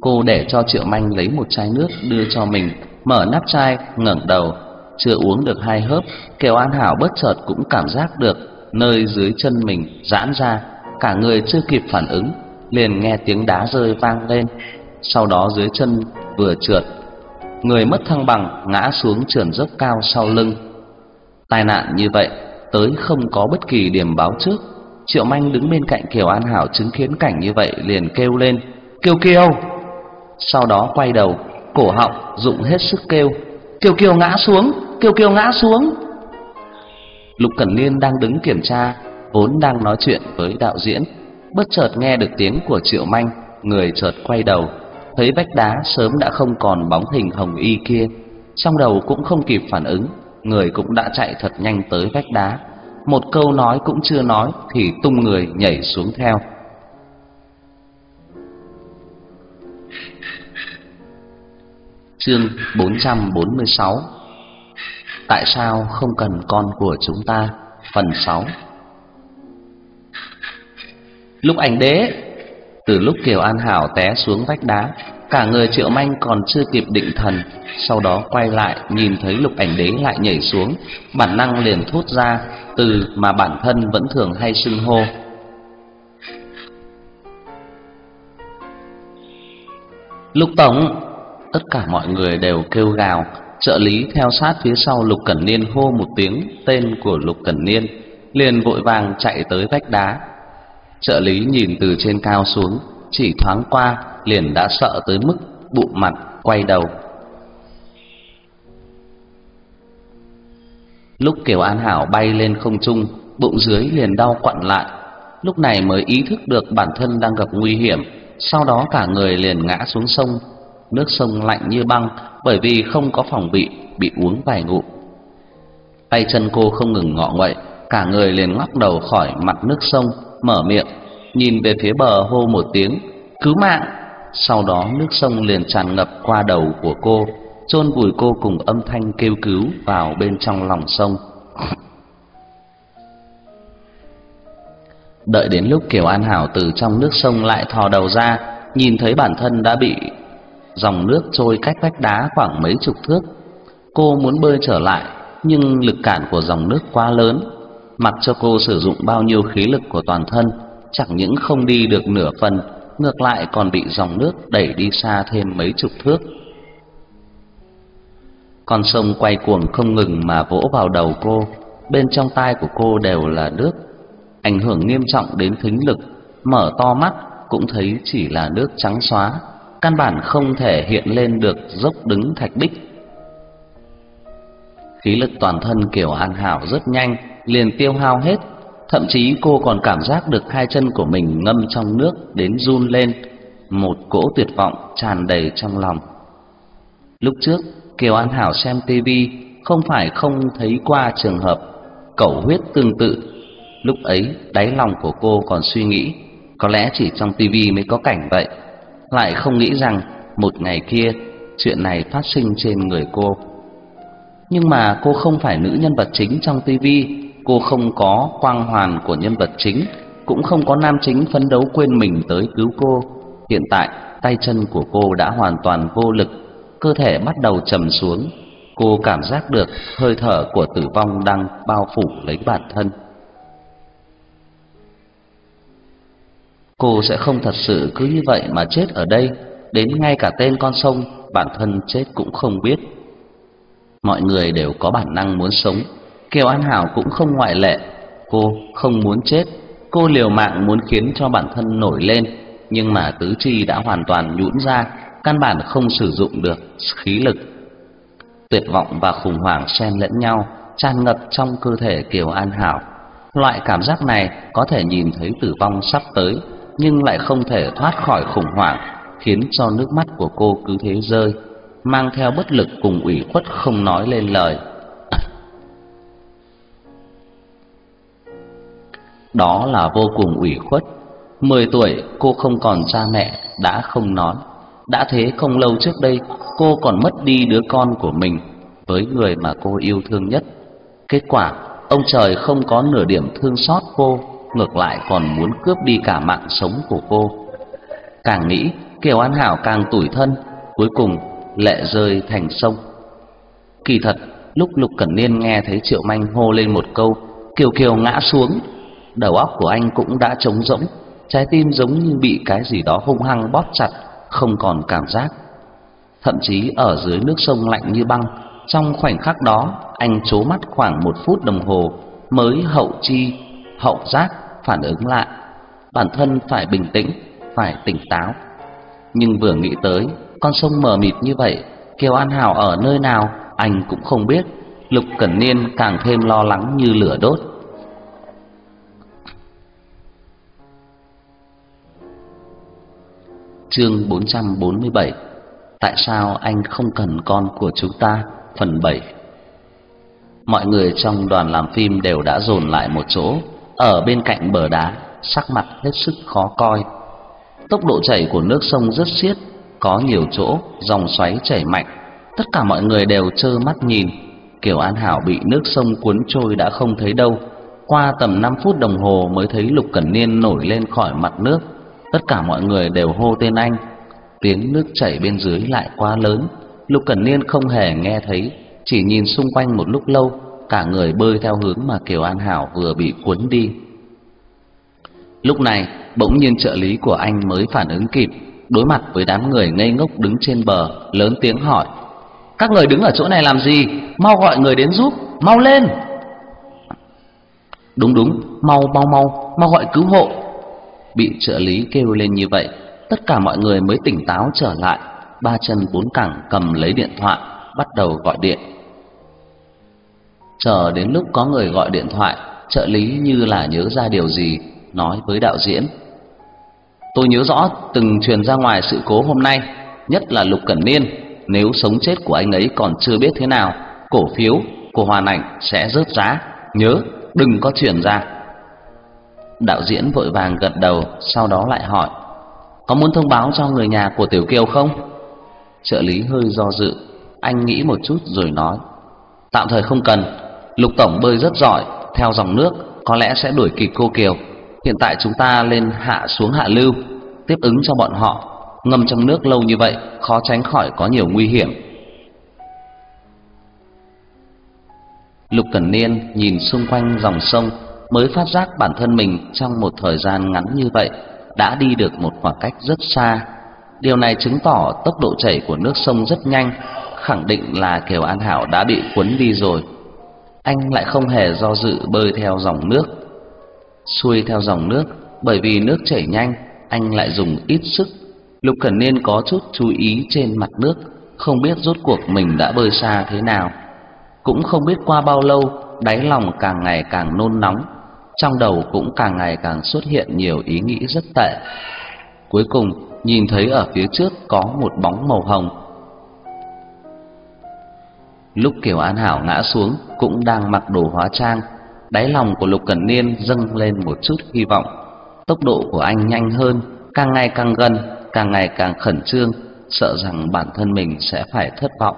Cô để cho Triệu Manh lấy một chai nước đưa cho mình, mở nắp chai, ngẩng đầu, chưa uống được hai hớp, Kiều An Hảo bất chợt cũng cảm giác được nơi dưới chân mình giãn ra, cả người chưa kịp phản ứng, liền nghe tiếng đá rơi vang lên, sau đó dưới chân vừa trượt, người mất thăng bằng ngã xuống trườn dốc cao sau lưng. Tai nạn như vậy tới không có bất kỳ điểm báo trước. Triệu Manh đứng bên cạnh Kiều An Hảo chứng kiến cảnh như vậy liền kêu lên, "Kiều Kiều!" Sau đó quay đầu, cổ họng dụng hết sức kêu, "Kiều Kiều ngã xuống, Kiều Kiều ngã xuống!" Lục Cẩn Nghiên đang đứng kiểm tra, vốn đang nói chuyện với đạo diễn, bất chợt nghe được tiếng của Triệu Manh, người chợt quay đầu, thấy vách đá sớm đã không còn bóng hình hồng y kia, trong đầu cũng không kịp phản ứng, người cũng đã chạy thật nhanh tới vách đá, một câu nói cũng chưa nói thì tung người nhảy xuống theo. Chương 446 Tại sao không cần con của chúng ta? Phần 6 Lúc ảnh đế Từ lúc Kiều An Hảo té xuống vách đá Cả người Triệu Manh còn chưa kịp định thần, Sau đó quay lại nhìn thấy lục ảnh đế lại nhảy xuống, Bản năng liền thốt ra, Từ mà bản thân vẫn thường hay xưng hô. Lục Tổng, Tất cả mọi người đều kêu gào, Trợ lý theo sát phía sau Lục Cẩn Niên hô một tiếng, tên của Lục Cẩn Niên, liền vội vàng chạy tới vách đá. Trợ lý nhìn từ trên cao xuống chỉ thoáng qua, liền đã sợ tới mức bụng mặt, quay đầu. Lúc Kiều An Hảo bay lên không trung, Bụng dưới liền đau quặn lại. Lúc này mới ý thức được bản thân đang gặp nguy hiểm, Sau đó cả người liền ngã xuống sông. Nước sông lạnh như băng, Bởi vì không có phòng bị Bị uống vài ngụm. Tay chân cô không ngừng ngọ nguậy, Cả người liền ngóc đầu khỏi mặt nước sông, Mở miệng. Nhìn về phía bờ hô một tiếng Cứu mạng! Sau đó nước sông liền tràn ngập qua đầu của cô chôn vùi cô cùng âm thanh kêu cứu vào bên trong lòng sông. [laughs] Đợi đến lúc Kiều An Hảo từ trong nước sông lại thò đầu ra, nhìn thấy bản thân đã bị dòng nước trôi cách vách đá khoảng mấy chục thước. Cô muốn bơi trở lại, nhưng lực cản của dòng nước quá lớn, mặc cho cô sử dụng bao nhiêu khí lực của toàn thân, chẳng những không đi được nửa phần, ngược lại còn bị dòng nước đẩy đi xa thêm mấy chục thước. Con sông quay cuồng không ngừng mà vỗ vào đầu cô, bên trong tai của cô đều là nước, ảnh hưởng nghiêm trọng đến thính lực, mở to mắt cũng thấy chỉ là nước trắng xóa, căn bản không thể hiện lên được dốc đứng thạch bích. Khí lực toàn thân Kiều An Hảo rất nhanh, liền tiêu hao hết, thậm chí cô còn cảm giác được hai chân của mình ngâm trong nước đến run lên, một cỗ tuyệt vọng tràn đầy trong lòng. Lúc trước, Kiều An Hảo xem tivi không phải không thấy qua trường hợp cẩu huyết tương tự. Lúc ấy, đáy lòng của cô còn suy nghĩ, có lẽ chỉ trong tivi mới có cảnh vậy lại không nghĩ rằng một ngày kia chuyện này phát sinh trên người cô. Nhưng mà cô không phải nữ nhân vật chính trong tivi, cô không có quang hoàn của nhân vật chính, cũng không có nam chính phấn đấu quên mình tới cứu cô. Hiện tại, tay chân của cô đã hoàn toàn vô lực, cơ thể bắt đầu trầm xuống. Cô cảm giác được hơi thở của tử vong đang bao phủ lấy bản thân. Cô sẽ không thật sự cứ như vậy mà chết ở đây, đến ngay cả tên con sông bản thân chết cũng không biết. Mọi người đều có bản năng muốn sống, Kiều An Hảo cũng không ngoại lệ. Cô không muốn chết, cô liều mạng muốn khiến cho bản thân nổi lên, nhưng mà tứ chi đã hoàn toàn nhũn ra, căn bản không sử dụng được khí lực. Tuyệt vọng và khủng hoảng xen lẫn nhau, tràn ngập trong cơ thể Kiều An Hảo. Loại cảm giác này có thể nhìn thấy tử vong sắp tới, nhưng lại không thể thoát khỏi khủng hoảng, khiến cho nước mắt của cô cứ thế rơi, mang theo bất lực cùng ủy khuất không nói lên lời. Đó là vô cùng ủy khuất. Mười tuổi cô không còn cha mẹ, đã không nói. Đã thế không lâu trước đây, cô còn mất đi đứa con của mình với người mà cô yêu thương nhất. Kết quả, ông trời không có nửa điểm thương xót cô ngược lại còn muốn cướp đi cả mạng sống của cô. Càng nghĩ, Kiều An Hảo càng tủi thân, cuối cùng lệ rơi thành sông. Kỳ thật, lúc Lục Cẩn Niên nghe thấy Triệu Manh hô lên một câu, Kiều Kiều ngã xuống, đầu óc của anh cũng đã trống rỗng, trái tim giống như bị cái gì đó hung hăng bóp chặt, không còn cảm giác. Thậm chí ở dưới nước sông lạnh như băng, trong khoảnh khắc đó, anh chố mắt khoảng một phút đồng hồ mới hậu chi hậu giác phản ứng lại, bản thân phải bình tĩnh, phải tỉnh táo. Nhưng vừa nghĩ tới con sông mờ mịt như vậy, Kiều An Hảo ở nơi nào anh cũng không biết. Lục Cẩn Niên càng thêm lo lắng như lửa đốt. Chương 447 Tại sao anh không cần con của chúng ta? Phần 7 Mọi người trong đoàn làm phim đều đã dồn lại một chỗ ở bên cạnh bờ đá, sắc mặt hết sức khó coi. Tốc độ chảy của nước sông rất xiết, có nhiều chỗ dòng xoáy chảy mạnh, Tất cả mọi người đều trơ mắt nhìn, Kiều An Hảo bị nước sông cuốn trôi đã không thấy đâu. Qua tầm 5 phút đồng hồ mới thấy Lục Cẩn Niên nổi lên khỏi mặt nước. Tất cả mọi người đều hô tên anh. Tiếng nước chảy bên dưới lại quá lớn, Lục Cẩn Niên không hề nghe thấy, chỉ nhìn xung quanh một lúc lâu, cả người bơi theo hướng mà Kiều An Hảo vừa bị cuốn đi. Lúc này, bỗng nhiên trợ lý của anh mới phản ứng kịp, đối mặt với đám người ngây ngốc đứng trên bờ, lớn tiếng hỏi: "Các người đứng ở chỗ này làm gì? Mau gọi người đến giúp, mau lên!" "Đúng đúng, mau mau mau, mau gọi cứu hộ." Bị trợ lý kêu lên như vậy, tất cả mọi người mới tỉnh táo trở lại, ba chân bốn cẳng cầm lấy điện thoại, bắt đầu gọi điện. Chờ đến lúc có người gọi điện thoại, trợ lý như là nhớ ra điều gì, nói với đạo diễn: "Tôi nhớ rõ từng truyền ra ngoài sự cố hôm nay, nhất là Lục Cẩn Niên, nếu sống chết của anh ấy còn chưa biết thế nào, cổ phiếu của Hoàn Ảnh sẽ rớt giá, nhớ đừng có truyền ra." Đạo diễn vội vàng gật đầu, sau đó lại hỏi: "Có muốn thông báo cho người nhà của Tiểu Kiều không?" Trợ lý hơi do dự, anh nghĩ một chút rồi nói: "Tạm thời không cần, Lục tổng bơi rất giỏi, theo dòng nước có lẽ sẽ đuổi kịp cô Kiều. Hiện tại chúng ta lên hạ xuống hạ lưu, tiếp ứng cho bọn họ. Ngâm trong nước lâu như vậy, khó tránh khỏi có nhiều nguy hiểm." Lục Cẩn Niên nhìn xung quanh dòng sông, mới phát giác bản thân mình trong một thời gian ngắn như vậy đã đi được một khoảng cách rất xa. Điều này chứng tỏ tốc độ chảy của nước sông rất nhanh, khẳng định là Kiều An Hảo đã bị cuốn đi rồi anh lại không hề do dự bơi theo dòng nước. Xuôi theo dòng nước, bởi vì nước chảy nhanh, anh lại dùng ít sức. Lục Cẩn Niên có chút chú ý trên mặt nước, không biết rốt cuộc mình đã bơi xa thế nào. Cũng không biết qua bao lâu, đáy lòng càng ngày càng nôn nóng, trong đầu cũng càng ngày càng xuất hiện nhiều ý nghĩ rất tệ. Cuối cùng, nhìn thấy ở phía trước có một bóng màu hồng Lúc Kiều An Hảo ngã xuống cũng đang mặc đồ hóa trang, đáy lòng của Lục Cẩn Niên dâng lên một chút hy vọng. Tốc độ của anh nhanh hơn, càng ngày càng gần, càng ngày càng khẩn trương, sợ rằng bản thân mình sẽ phải thất vọng.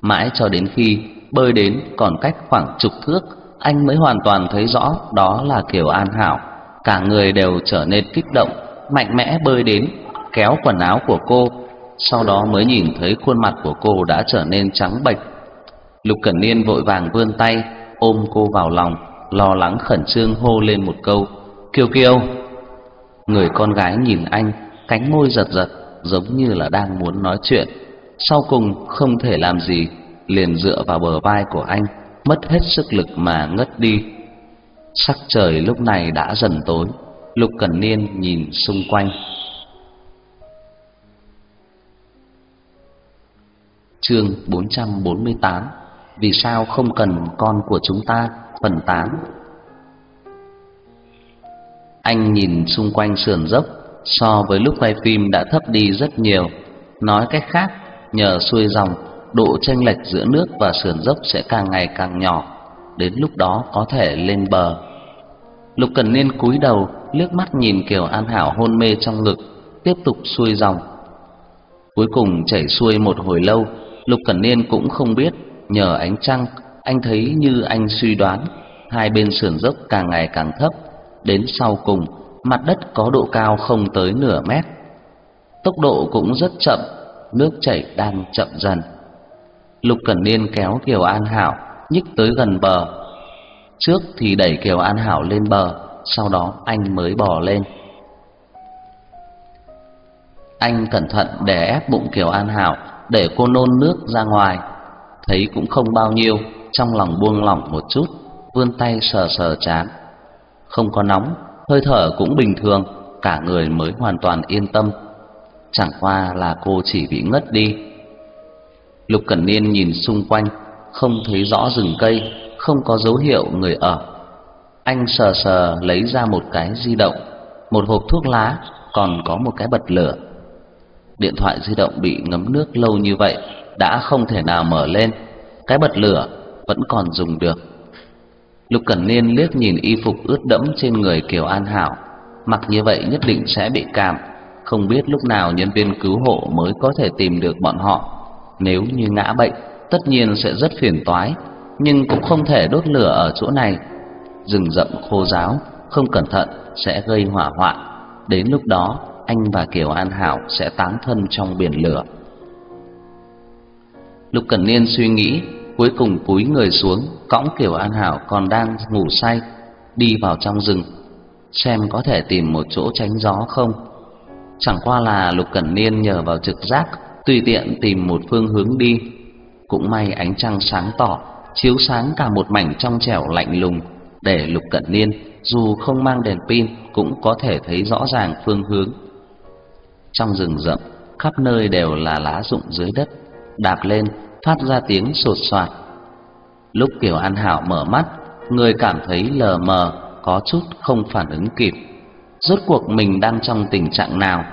Mãi cho đến khi bơi đến còn cách khoảng chục thước, anh mới hoàn toàn thấy rõ đó là Kiều An Hảo. Cả người đều trở nên kích động, mạnh mẽ bơi đến, kéo quần áo của cô sau đó mới nhìn thấy khuôn mặt của cô đã trở nên trắng bệch. Lục Cẩn Niên vội vàng vươn tay ôm cô vào lòng, lo lắng khẩn trương hô lên một câu: "Kiều Kiều!" Người con gái nhìn anh, cánh môi giật giật, giống như là đang muốn nói chuyện. Sau cùng không thể làm gì, liền dựa vào bờ vai của anh, mất hết sức lực mà ngất đi. Sắc trời lúc này đã dần tối, Lục Cẩn Niên nhìn xung quanh, Chương 448 Vì sao không cần con của chúng ta Phần 8 Anh nhìn xung quanh sườn dốc So với lúc quay phim đã thấp đi rất nhiều. Nói cách khác Nhờ xuôi dòng Độ chênh lệch giữa nước và sườn dốc sẽ càng ngày càng nhỏ Đến lúc đó có thể lên bờ Lục Cần Niên cúi đầu liếc mắt nhìn Kiều An Hảo hôn mê trong ngực Tiếp tục xuôi dòng Cuối cùng chảy xuôi một hồi lâu Lục Cẩn Niên cũng không biết, nhờ ánh trăng, anh thấy như anh suy đoán, hai bên sườn dốc càng ngày càng thấp, đến sau cùng, mặt đất có độ cao không tới nửa mét. Tốc độ cũng rất chậm, nước chảy đang chậm dần. Lục Cẩn Niên kéo Kiều An Hảo nhích tới gần bờ. Trước thì đẩy Kiều An Hảo lên bờ, sau đó anh mới bò lên. Anh cẩn thận đè ép bụng Kiều An Hảo để cô nôn nước ra ngoài. Thấy cũng không bao nhiêu, trong lòng buông lỏng một chút, vươn tay sờ sờ chán. Không có nóng, hơi thở cũng bình thường, cả người mới hoàn toàn yên tâm. Chẳng qua là cô chỉ bị ngất đi. Lục Cẩn Niên nhìn xung quanh, không thấy rõ rừng cây, không có dấu hiệu người ở. Anh sờ sờ lấy ra một cái di động, một hộp thuốc lá, còn có một cái bật lửa điện thoại di động bị ngấm nước lâu như vậy đã không thể nào mở lên, cái bật lửa vẫn còn dùng được. Lục Cẩn Niên liếc nhìn y phục ướt đẫm trên người Kiều An Hảo, mặc như vậy nhất định sẽ bị cảm, không biết lúc nào nhân viên cứu hộ mới có thể tìm được bọn họ. Nếu như ngã bệnh, tất nhiên sẽ rất phiền toái, nhưng cũng không thể đốt lửa ở chỗ này. Rừng rậm khô ráo, không cẩn thận sẽ gây hỏa hoạn. Đến lúc đó, anh và Kiều An Hảo sẽ táng thân trong biển lửa. Lục Cẩn Niên suy nghĩ, cuối cùng cúi người xuống, cõng Kiều An Hảo còn đang ngủ say, đi vào trong rừng, xem có thể tìm một chỗ tránh gió không. Chẳng qua là Lục Cẩn Niên nhờ vào trực giác, tùy tiện tìm một phương hướng đi. Cũng may ánh trăng sáng tỏ, chiếu sáng cả một mảnh trong trẻo lạnh lùng, để Lục cận Niên dù không mang đèn pin cũng có thể thấy rõ ràng phương hướng. Trong rừng rậm, khắp nơi đều là lá rụng dưới đất, đạp lên phát ra tiếng sột soạt. Lúc Kiều An Hảo mở mắt, người cảm thấy lờ mờ, có chút không phản ứng kịp. Rốt cuộc mình đang trong tình trạng nào?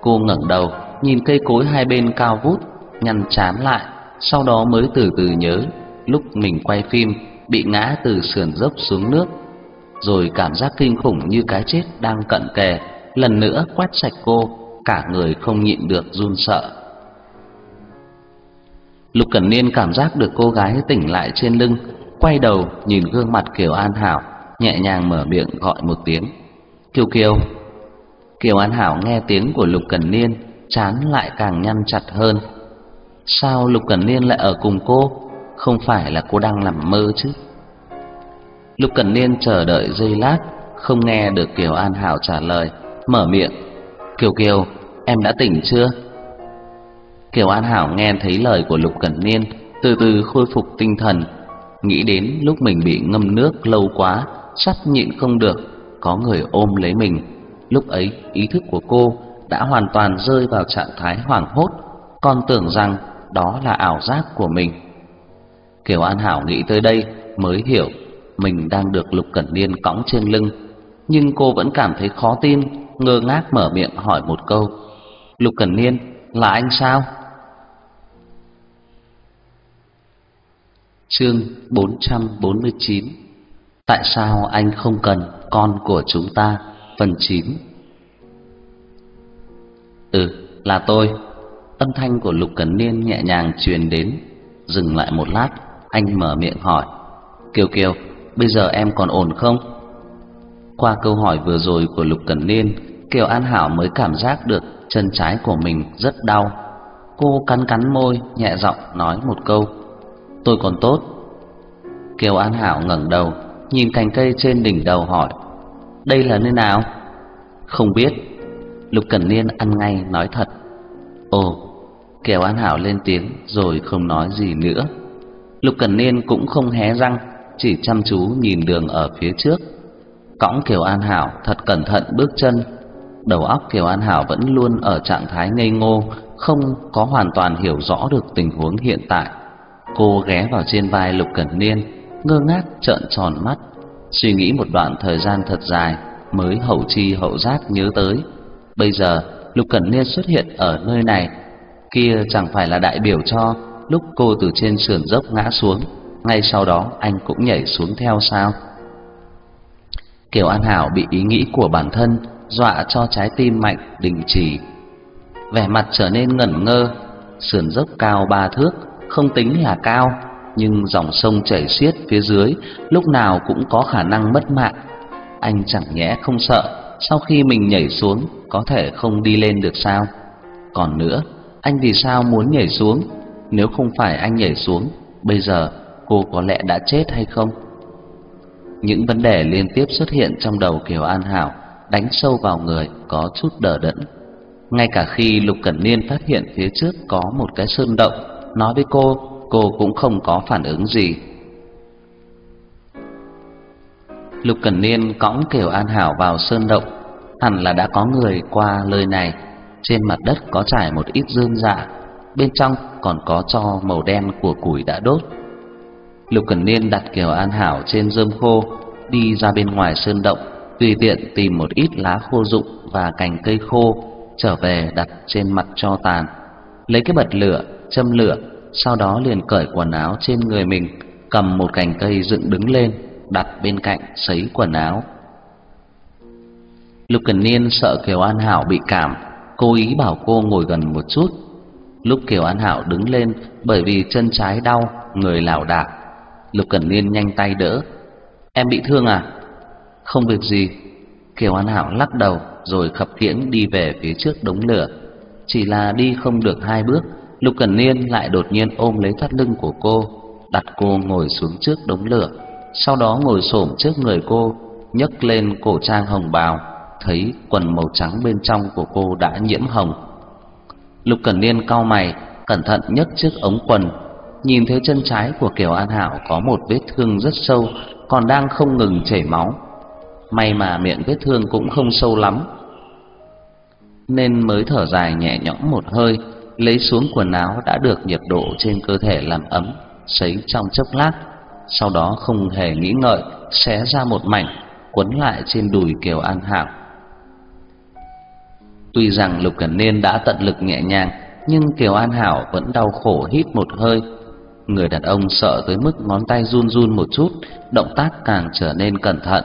Cô ngẩng đầu, nhìn cây cối hai bên cao vút, nhăn chán lại, sau đó mới từ từ nhớ lúc mình quay phim bị ngã từ sườn dốc xuống nước, rồi cảm giác kinh khủng như cái chết đang cận kề, lần nữa quét sạch cô, cả người không nhịn được run sợ. Lục Cẩn Niên cảm giác được cô gái tỉnh lại trên lưng, quay đầu nhìn gương mặt Kiều An Hảo, nhẹ nhàng mở miệng gọi một tiếng. "Kiều Kiều." Kiều An Hảo nghe tiếng của Lục Cẩn Niên, chán lại càng nhăn chặt hơn. Sao Lục Cẩn Niên lại ở cùng cô? Không phải là cô đang nằm mơ chứ? Lục Cẩn Niên chờ đợi giây lát, không nghe được Kiều An Hảo trả lời, mở miệng. "Kiều Kiều, em đã tỉnh chưa?" Kiều An Hảo nghe thấy lời của Lục Cẩn Niên, từ từ khôi phục tinh thần, nghĩ đến lúc mình bị ngâm nước lâu quá, sắp nhịn không được, có người ôm lấy mình. Lúc ấy, ý thức của cô đã hoàn toàn rơi vào trạng thái hoảng hốt, còn tưởng rằng đó là ảo giác của mình. Kiều An Hảo nghĩ tới đây mới hiểu mình đang được Lục Cẩn Niên cõng trên lưng, nhưng cô vẫn cảm thấy khó tin, ngơ ngác mở miệng hỏi một câu: "Lục Cẩn Niên, là anh sao?" Chương 449 Tại sao anh không cần con của chúng ta? Phần 9 Ừ, là tôi. Âm thanh của Lục Cẩn Niên nhẹ nhàng truyền đến, dừng lại một lát, anh mở miệng hỏi: "Kiều Kiều, bây giờ em còn ổn không?" Qua câu hỏi vừa rồi của Lục Cẩn Niên, Kiều An Hảo mới cảm giác được chân trái của mình rất đau. Cô cắn cắn môi, nhẹ giọng nói một câu: "Tôi còn tốt." Kiều An Hảo ngẩng đầu, nhìn cành cây trên đỉnh đầu hỏi: "Đây là nơi nào?" "Không biết." Lục Cẩn Niên ăn ngay nói thật. "Ồ." Kiều An Hảo lên tiếng rồi không nói gì nữa. Lục Cẩn Niên cũng không hé răng, chỉ chăm chú nhìn đường ở phía trước. Cõng Kiều An Hảo thật cẩn thận bước chân. Đầu óc Kiều An Hảo vẫn luôn ở trạng thái ngây ngô, không có hoàn toàn hiểu rõ được tình huống hiện tại. Cô ghé vào trên vai Lục Cẩn Niên, ngơ ngác trợn tròn mắt, suy nghĩ một đoạn thời gian thật dài mới hậu chi hậu giác nhớ tới. Bây giờ Lục Cẩn Niên xuất hiện ở nơi này, kia chẳng phải là đại biểu cho lúc cô từ trên sườn dốc ngã xuống, ngay sau đó anh cũng nhảy xuống theo sao? Kiều An Hảo bị ý nghĩ của bản thân dọa cho trái tim mạnh đình chỉ. Vẻ mặt trở nên ngẩn ngơ, sườn dốc cao ba thước, không tính là cao, nhưng dòng sông chảy xiết phía dưới lúc nào cũng có khả năng mất mạng. Anh chẳng nhẽ không sợ sau khi mình nhảy xuống có thể không đi lên được sao? Còn nữa, anh vì sao muốn nhảy xuống? Nếu không phải anh nhảy xuống, bây giờ cô có lẽ đã chết hay không? Những vấn đề liên tiếp xuất hiện trong đầu Kiều An Hảo, đánh sâu vào người, có chút đờ đẫn. Ngay cả khi Lục Cẩn Niên phát hiện phía trước có một cái sơn động, nói với cô, cô cũng không có phản ứng gì. Lục Cẩn Niên cõng Kiều An Hảo vào sơn động, hẳn là đã có người qua nơi này. Trên mặt đất có trải một ít rơm dạ, bên trong còn có tro màu đen của củi đã đốt. Lục Cẩn Niên đặt Kiều An Hảo trên rơm khô, đi ra bên ngoài sơn động, tùy tiện tìm một ít lá khô rụng và cành cây khô, trở về đặt trên mặt cho tàn. Lấy cái bật lửa, châm lửa, sau đó liền cởi quần áo trên người mình, cầm một cành cây dựng đứng lên, đặt bên cạnh sấy quần áo. Lục Cẩn Niên sợ Kiều An Hảo bị cảm, cố ý bảo cô ngồi gần một chút. Lúc Kiều An Hảo đứng lên bởi vì chân trái đau, người lảo đảo. Lục Cẩn Niên nhanh tay đỡ. "Em bị thương à?" "Không việc gì." Kiều An Hảo lắc đầu rồi khập khiễng đi về phía trước đống lửa. Chỉ là đi không được hai bước, Lục Cẩn Niên lại đột nhiên ôm lấy thắt lưng của cô, đặt cô ngồi xuống trước đống lửa, sau đó ngồi xổm trước người cô, nhấc lên cổ trang hồng bào, thấy quần màu trắng bên trong của cô đã nhiễm hồng. Lục Cẩn Niên cau mày, cẩn thận nhấc chiếc ống quần, nhìn thấy chân trái của Kiều An Hảo có một vết thương rất sâu, còn đang không ngừng chảy máu. May mà miệng vết thương cũng không sâu lắm, nên mới thở dài nhẹ nhõm một hơi, lấy xuống quần áo đã được nhiệt độ trên cơ thể làm ấm, sấy trong chốc lát, sau đó không hề nghĩ ngợi, xé ra một mảnh, quấn lại trên đùi Kiều An Hảo. Tuy rằng Lục Cẩn Niên đã tận lực nhẹ nhàng, nhưng Kiều An Hảo vẫn đau khổ hít một hơi. Người đàn ông sợ tới mức ngón tay run run một chút, động tác càng trở nên cẩn thận.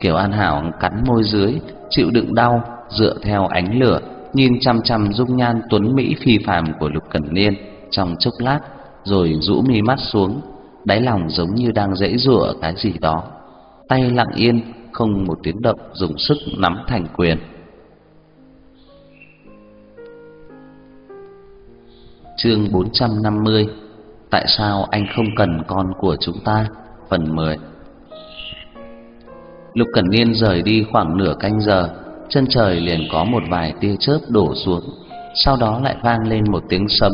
Kiều An Hảo cắn môi dưới, chịu đựng đau, dựa theo ánh lửa, nhìn chăm chăm dung nhan tuấn mỹ phi phàm của Lục Cẩn Niên trong chốc lát, rồi rũ mi mắt xuống, đáy lòng giống như đang dễ dụa cái gì đó. Tay lặng yên, không một tiếng động dùng sức nắm thành quyền. Chương 450 Tại sao anh không cần con của chúng ta? Phần 10 Lục Cẩn Niên rời đi khoảng nửa canh giờ, chân trời liền có một vài tia chớp đổ xuống, sau đó lại vang lên một tiếng sấm.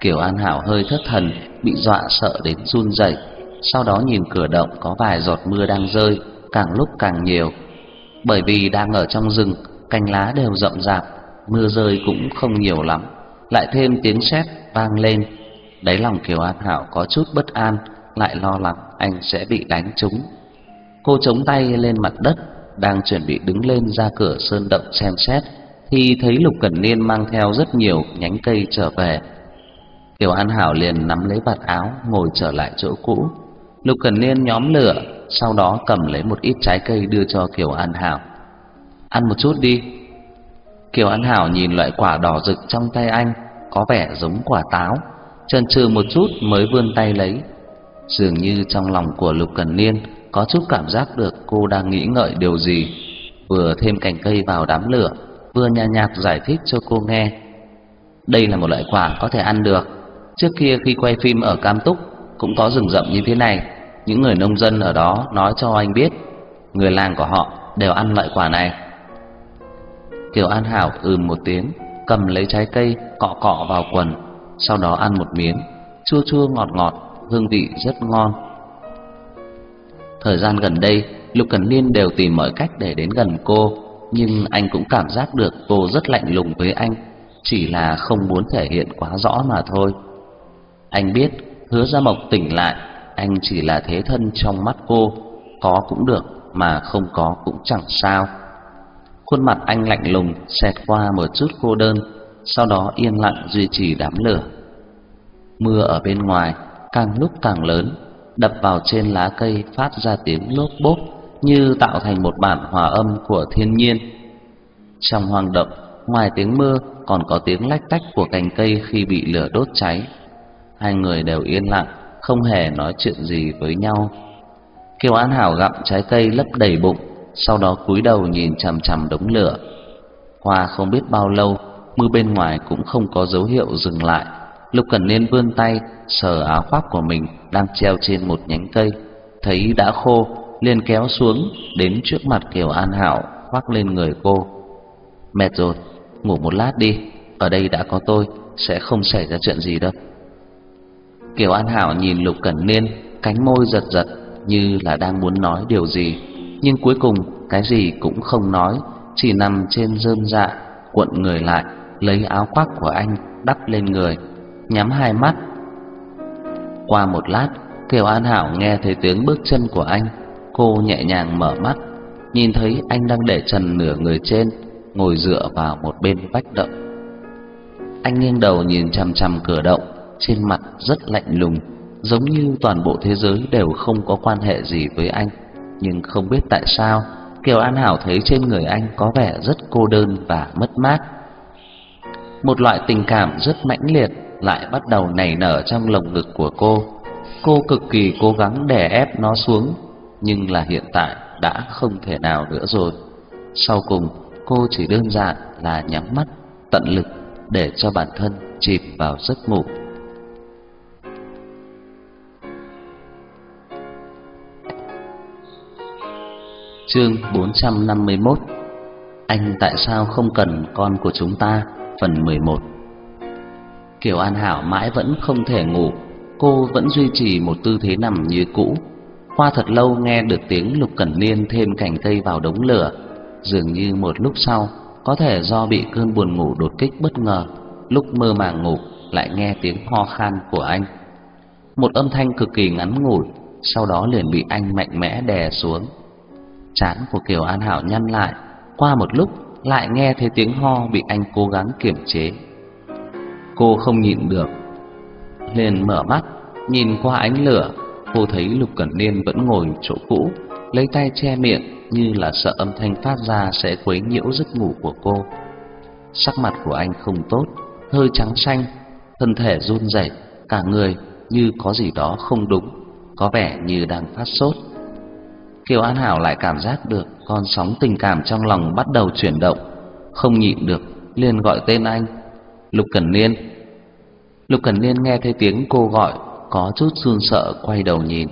Kiều An Hảo hơi thất thần, bị dọa sợ đến run rẩy. Sau đó nhìn cửa động có vài giọt mưa đang rơi, càng lúc càng nhiều. Bởi vì đang ở trong rừng, cành lá đều rậm rạp, mưa rơi cũng không nhiều lắm. Lại thêm tiếng sét vang lên, đáy lòng Kiều An Hảo có chút bất an, lại lo lắng anh sẽ bị đánh trúng. Cô chống tay lên mặt đất, đang chuẩn bị đứng lên ra cửa sơn động xem xét thì thấy Lục Cẩn Niên mang theo rất nhiều nhánh cây trở về. Kiều An Hảo liền nắm lấy vạt áo, ngồi trở lại chỗ cũ. Lục Cẩn Niên nhóm lửa, sau đó cầm lấy một ít trái cây đưa cho Kiều An Hảo. "Ăn một chút đi." Kiều An Hảo nhìn loại quả đỏ rực trong tay anh, có vẻ giống quả táo, chần chừ một chút mới vươn tay lấy. Dường như trong lòng của Lục Cẩn Niên có chút cảm giác được cô đang nghĩ ngợi điều gì, vừa thêm cành cây vào đám lửa, vừa nhàn nhạt giải thích cho cô nghe. Đây là một loại quả có thể ăn được. Trước kia khi quay phim ở Cam Túc cũng có rừng rậm như thế này, những người nông dân ở đó nói cho anh biết, người làng của họ đều ăn loại quả này. Kiều An Hảo ừm một tiếng, cầm lấy trái cây cọ cọ vào quần, sau đó ăn một miếng, chua chua ngọt ngọt, hương vị rất ngon. Thời gian gần đây, Lục Cẩn Niên đều tìm mọi cách để đến gần cô, nhưng anh cũng cảm giác được cô rất lạnh lùng với anh, chỉ là không muốn thể hiện quá rõ mà thôi. Anh biết, Hứa Gia Mộc tỉnh lại, anh chỉ là thế thân trong mắt cô, có cũng được mà không có cũng chẳng sao. Khuôn mặt anh lạnh lùng xẹt qua một chút cô đơn, sau đó yên lặng duy trì đám lửa. Mưa ở bên ngoài càng lúc càng lớn, đập vào trên lá cây phát ra tiếng lốp bốp như tạo thành một bản hòa âm của thiên nhiên. Trong hoang động, ngoài tiếng mưa còn có tiếng lách tách của cành cây khi bị lửa đốt cháy. Hai người đều yên lặng, không hề nói chuyện gì với nhau. Kiều An Hảo gặm trái cây lấp đầy bụng, sau đó cúi đầu nhìn chằm chằm đống lửa. Qua không biết bao lâu, mưa bên ngoài cũng không có dấu hiệu dừng lại. Lục Cẩn Niên vươn tay sờ áo khoác của mình đang treo trên một nhánh cây, thấy đã khô, liền kéo xuống đến trước mặt Kiều An Hảo khoác lên người cô. Mệt rồi, ngủ một lát đi, ở đây đã có tôi, sẽ không xảy ra chuyện gì đâu. Kiều An Hảo nhìn Lục Cẩn Niên, cánh môi giật giật như là đang muốn nói điều gì, nhưng cuối cùng cái gì cũng không nói, chỉ nằm trên rơm dạ, cuộn người lại, lấy áo khoác của anh đắp lên người nhắm hai mắt. Qua một lát, Kiều An Hảo nghe thấy tiếng bước chân của anh, cô nhẹ nhàng mở mắt, nhìn thấy anh đang để trần nửa người trên, ngồi dựa vào một bên vách động. Anh nghiêng đầu nhìn chằm chằm cửa động, trên mặt rất lạnh lùng, giống như toàn bộ thế giới đều không có quan hệ gì với anh, nhưng không biết tại sao, Kiều An Hảo thấy trên người anh có vẻ rất cô đơn và mất mát. một loại tình cảm rất mãnh liệt lại bắt đầu nảy nở trong lồng ngực của cô. Cô cực kỳ cố gắng đè ép nó xuống, nhưng là hiện tại đã không thể nào nữa rồi. Sau cùng, cô chỉ đơn giản là nhắm mắt, tận lực để cho bản thân chìm vào giấc ngủ. Chương 451 Anh tại sao không cần con của chúng ta? Phần 11 Kiều An Hảo mãi vẫn không thể ngủ, cô vẫn duy trì một tư thế nằm như cũ. Qua thật lâu nghe được tiếng Lục Cẩn Niên thêm cành cây vào đống lửa, dường như một lúc sau, có thể do bị cơn buồn ngủ đột kích bất ngờ, lúc mơ màng ngủ lại nghe tiếng ho khan của anh. Một âm thanh cực kỳ ngắn ngủi, sau đó liền bị anh mạnh mẽ đè xuống chán của Kiều An Hảo nhăn lại, qua một lúc lại nghe thấy tiếng ho bị anh cố gắng kiềm chế. Cô không nhịn được, liền mở mắt, nhìn qua ánh lửa, cô thấy Lục Cẩn Niên vẫn ngồi chỗ cũ, lấy tay che miệng như là sợ âm thanh phát ra sẽ quấy nhiễu giấc ngủ của cô. Sắc mặt của anh không tốt, hơi trắng xanh, thân thể run rẩy, cả người như có gì đó không đúng, có vẻ như đang phát sốt. Kiều An Hảo lại cảm giác được con sóng tình cảm trong lòng bắt đầu chuyển động, không nhịn được, liền gọi tên anh. Lục Cẩn Niên. Lục Cẩn Niên nghe thấy tiếng cô gọi, có chút run sợ quay đầu nhìn.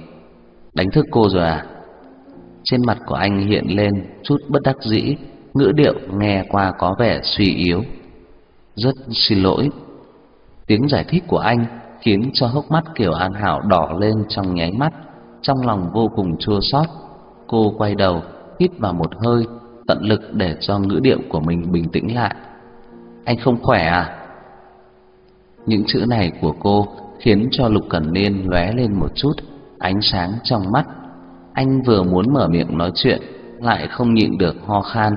Đánh thức cô rồi à? Trên mặt của anh hiện lên chút bất đắc dĩ, ngữ điệu nghe qua có vẻ suy yếu. Rất xin lỗi. Tiếng giải thích của anh khiến cho hốc mắt Kiều An Hảo đỏ lên trong nháy mắt, trong lòng vô cùng chua xót. Cô quay đầu, hít vào một hơi, tận lực để cho ngữ điệu của mình bình tĩnh lại. Anh không khỏe à? Những chữ này của cô khiến cho Lục Cẩn Niên lóe lên một chút ánh sáng trong mắt. Anh vừa muốn mở miệng nói chuyện, lại không nhịn được ho khan,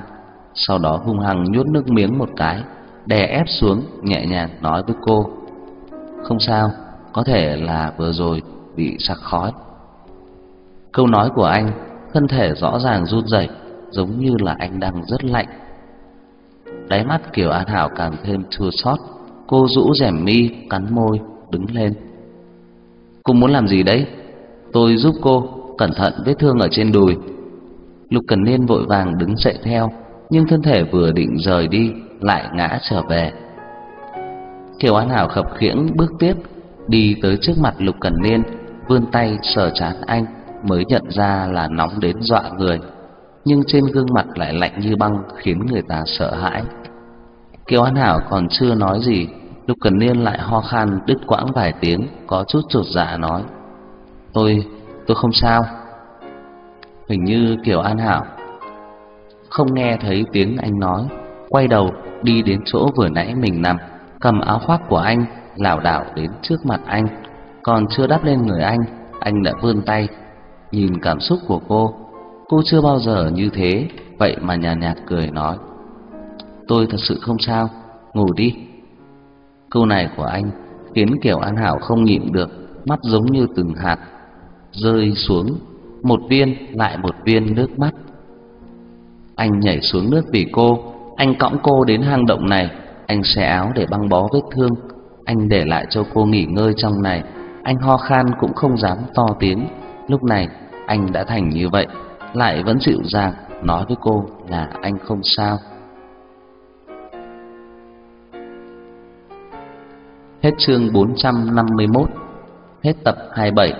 sau đó hung hăng nhốt nước miếng một cái, đè ép xuống, nhẹ nhàng nói với cô: "Không sao, có thể là vừa rồi bị sặc khói." Câu nói của anh thân thể rõ ràng run rẩy, giống như là anh đang rất lạnh. Đáy mắt Kiều An Hảo càng thêm chua xót, cô rũ rèm mi, cắn môi, đứng lên. Cô muốn làm gì đấy? Tôi giúp cô, cẩn thận vết thương ở trên đùi. Lục Cần Niên vội vàng đứng dậy theo, nhưng thân thể vừa định rời đi lại ngã trở về. Kiều An Hảo khập khiễng bước tiếp, đi tới trước mặt Lục Cần Niên, vươn tay sờ chán anh mới nhận ra là nóng đến dọa người, nhưng trên gương mặt lại lạnh như băng khiến người ta sợ hãi. Kiều An Hảo còn chưa nói gì, Lục Cần Niên lại ho khan đứt quãng vài tiếng, có chút chột dạ nói: "Tôi, tôi không sao." Hình như Kiều An Hảo không nghe thấy tiếng anh nói, quay đầu đi đến chỗ vừa nãy mình nằm, cầm áo khoác của anh lảo đảo đến trước mặt anh, còn chưa đáp lên người anh, anh đã vươn tay nhìn cảm xúc của cô, cô chưa bao giờ như thế, vậy mà nhàn nhạt, nhạt cười nói: "Tôi thật sự không sao, ngủ đi." Câu này của anh khiến Kiều An Hảo không nhịn được, mắt giống như từng hạt rơi xuống, một viên lại một viên nước mắt. Anh nhảy xuống nước vì cô, anh cõng cô đến hang động này, anh xé áo để băng bó vết thương, anh để lại cho cô nghỉ ngơi trong này, anh ho khan cũng không dám to tiếng. Lúc này anh đã thành như vậy, lại vẫn dịu dàng nói với cô là anh không sao. Hết chương 451, hết tập 27.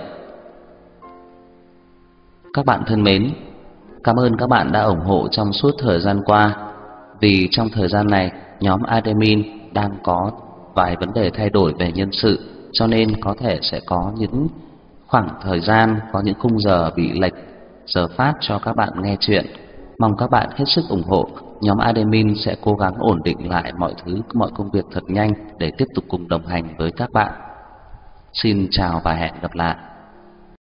Các bạn thân mến, cảm ơn các bạn đã ủng hộ trong suốt thời gian qua. Vì trong thời gian này, nhóm admin đang có vài vấn đề thay đổi về nhân sự, cho nên có thể sẽ có những khoảng thời gian có những khung giờ bị lệch giờ phát cho các bạn nghe chuyện. Mong các bạn hết sức ủng hộ, nhóm admin sẽ cố gắng ổn định lại mọi thứ, mọi công việc thật nhanh để tiếp tục cùng đồng hành với các bạn. Xin chào và hẹn gặp lại.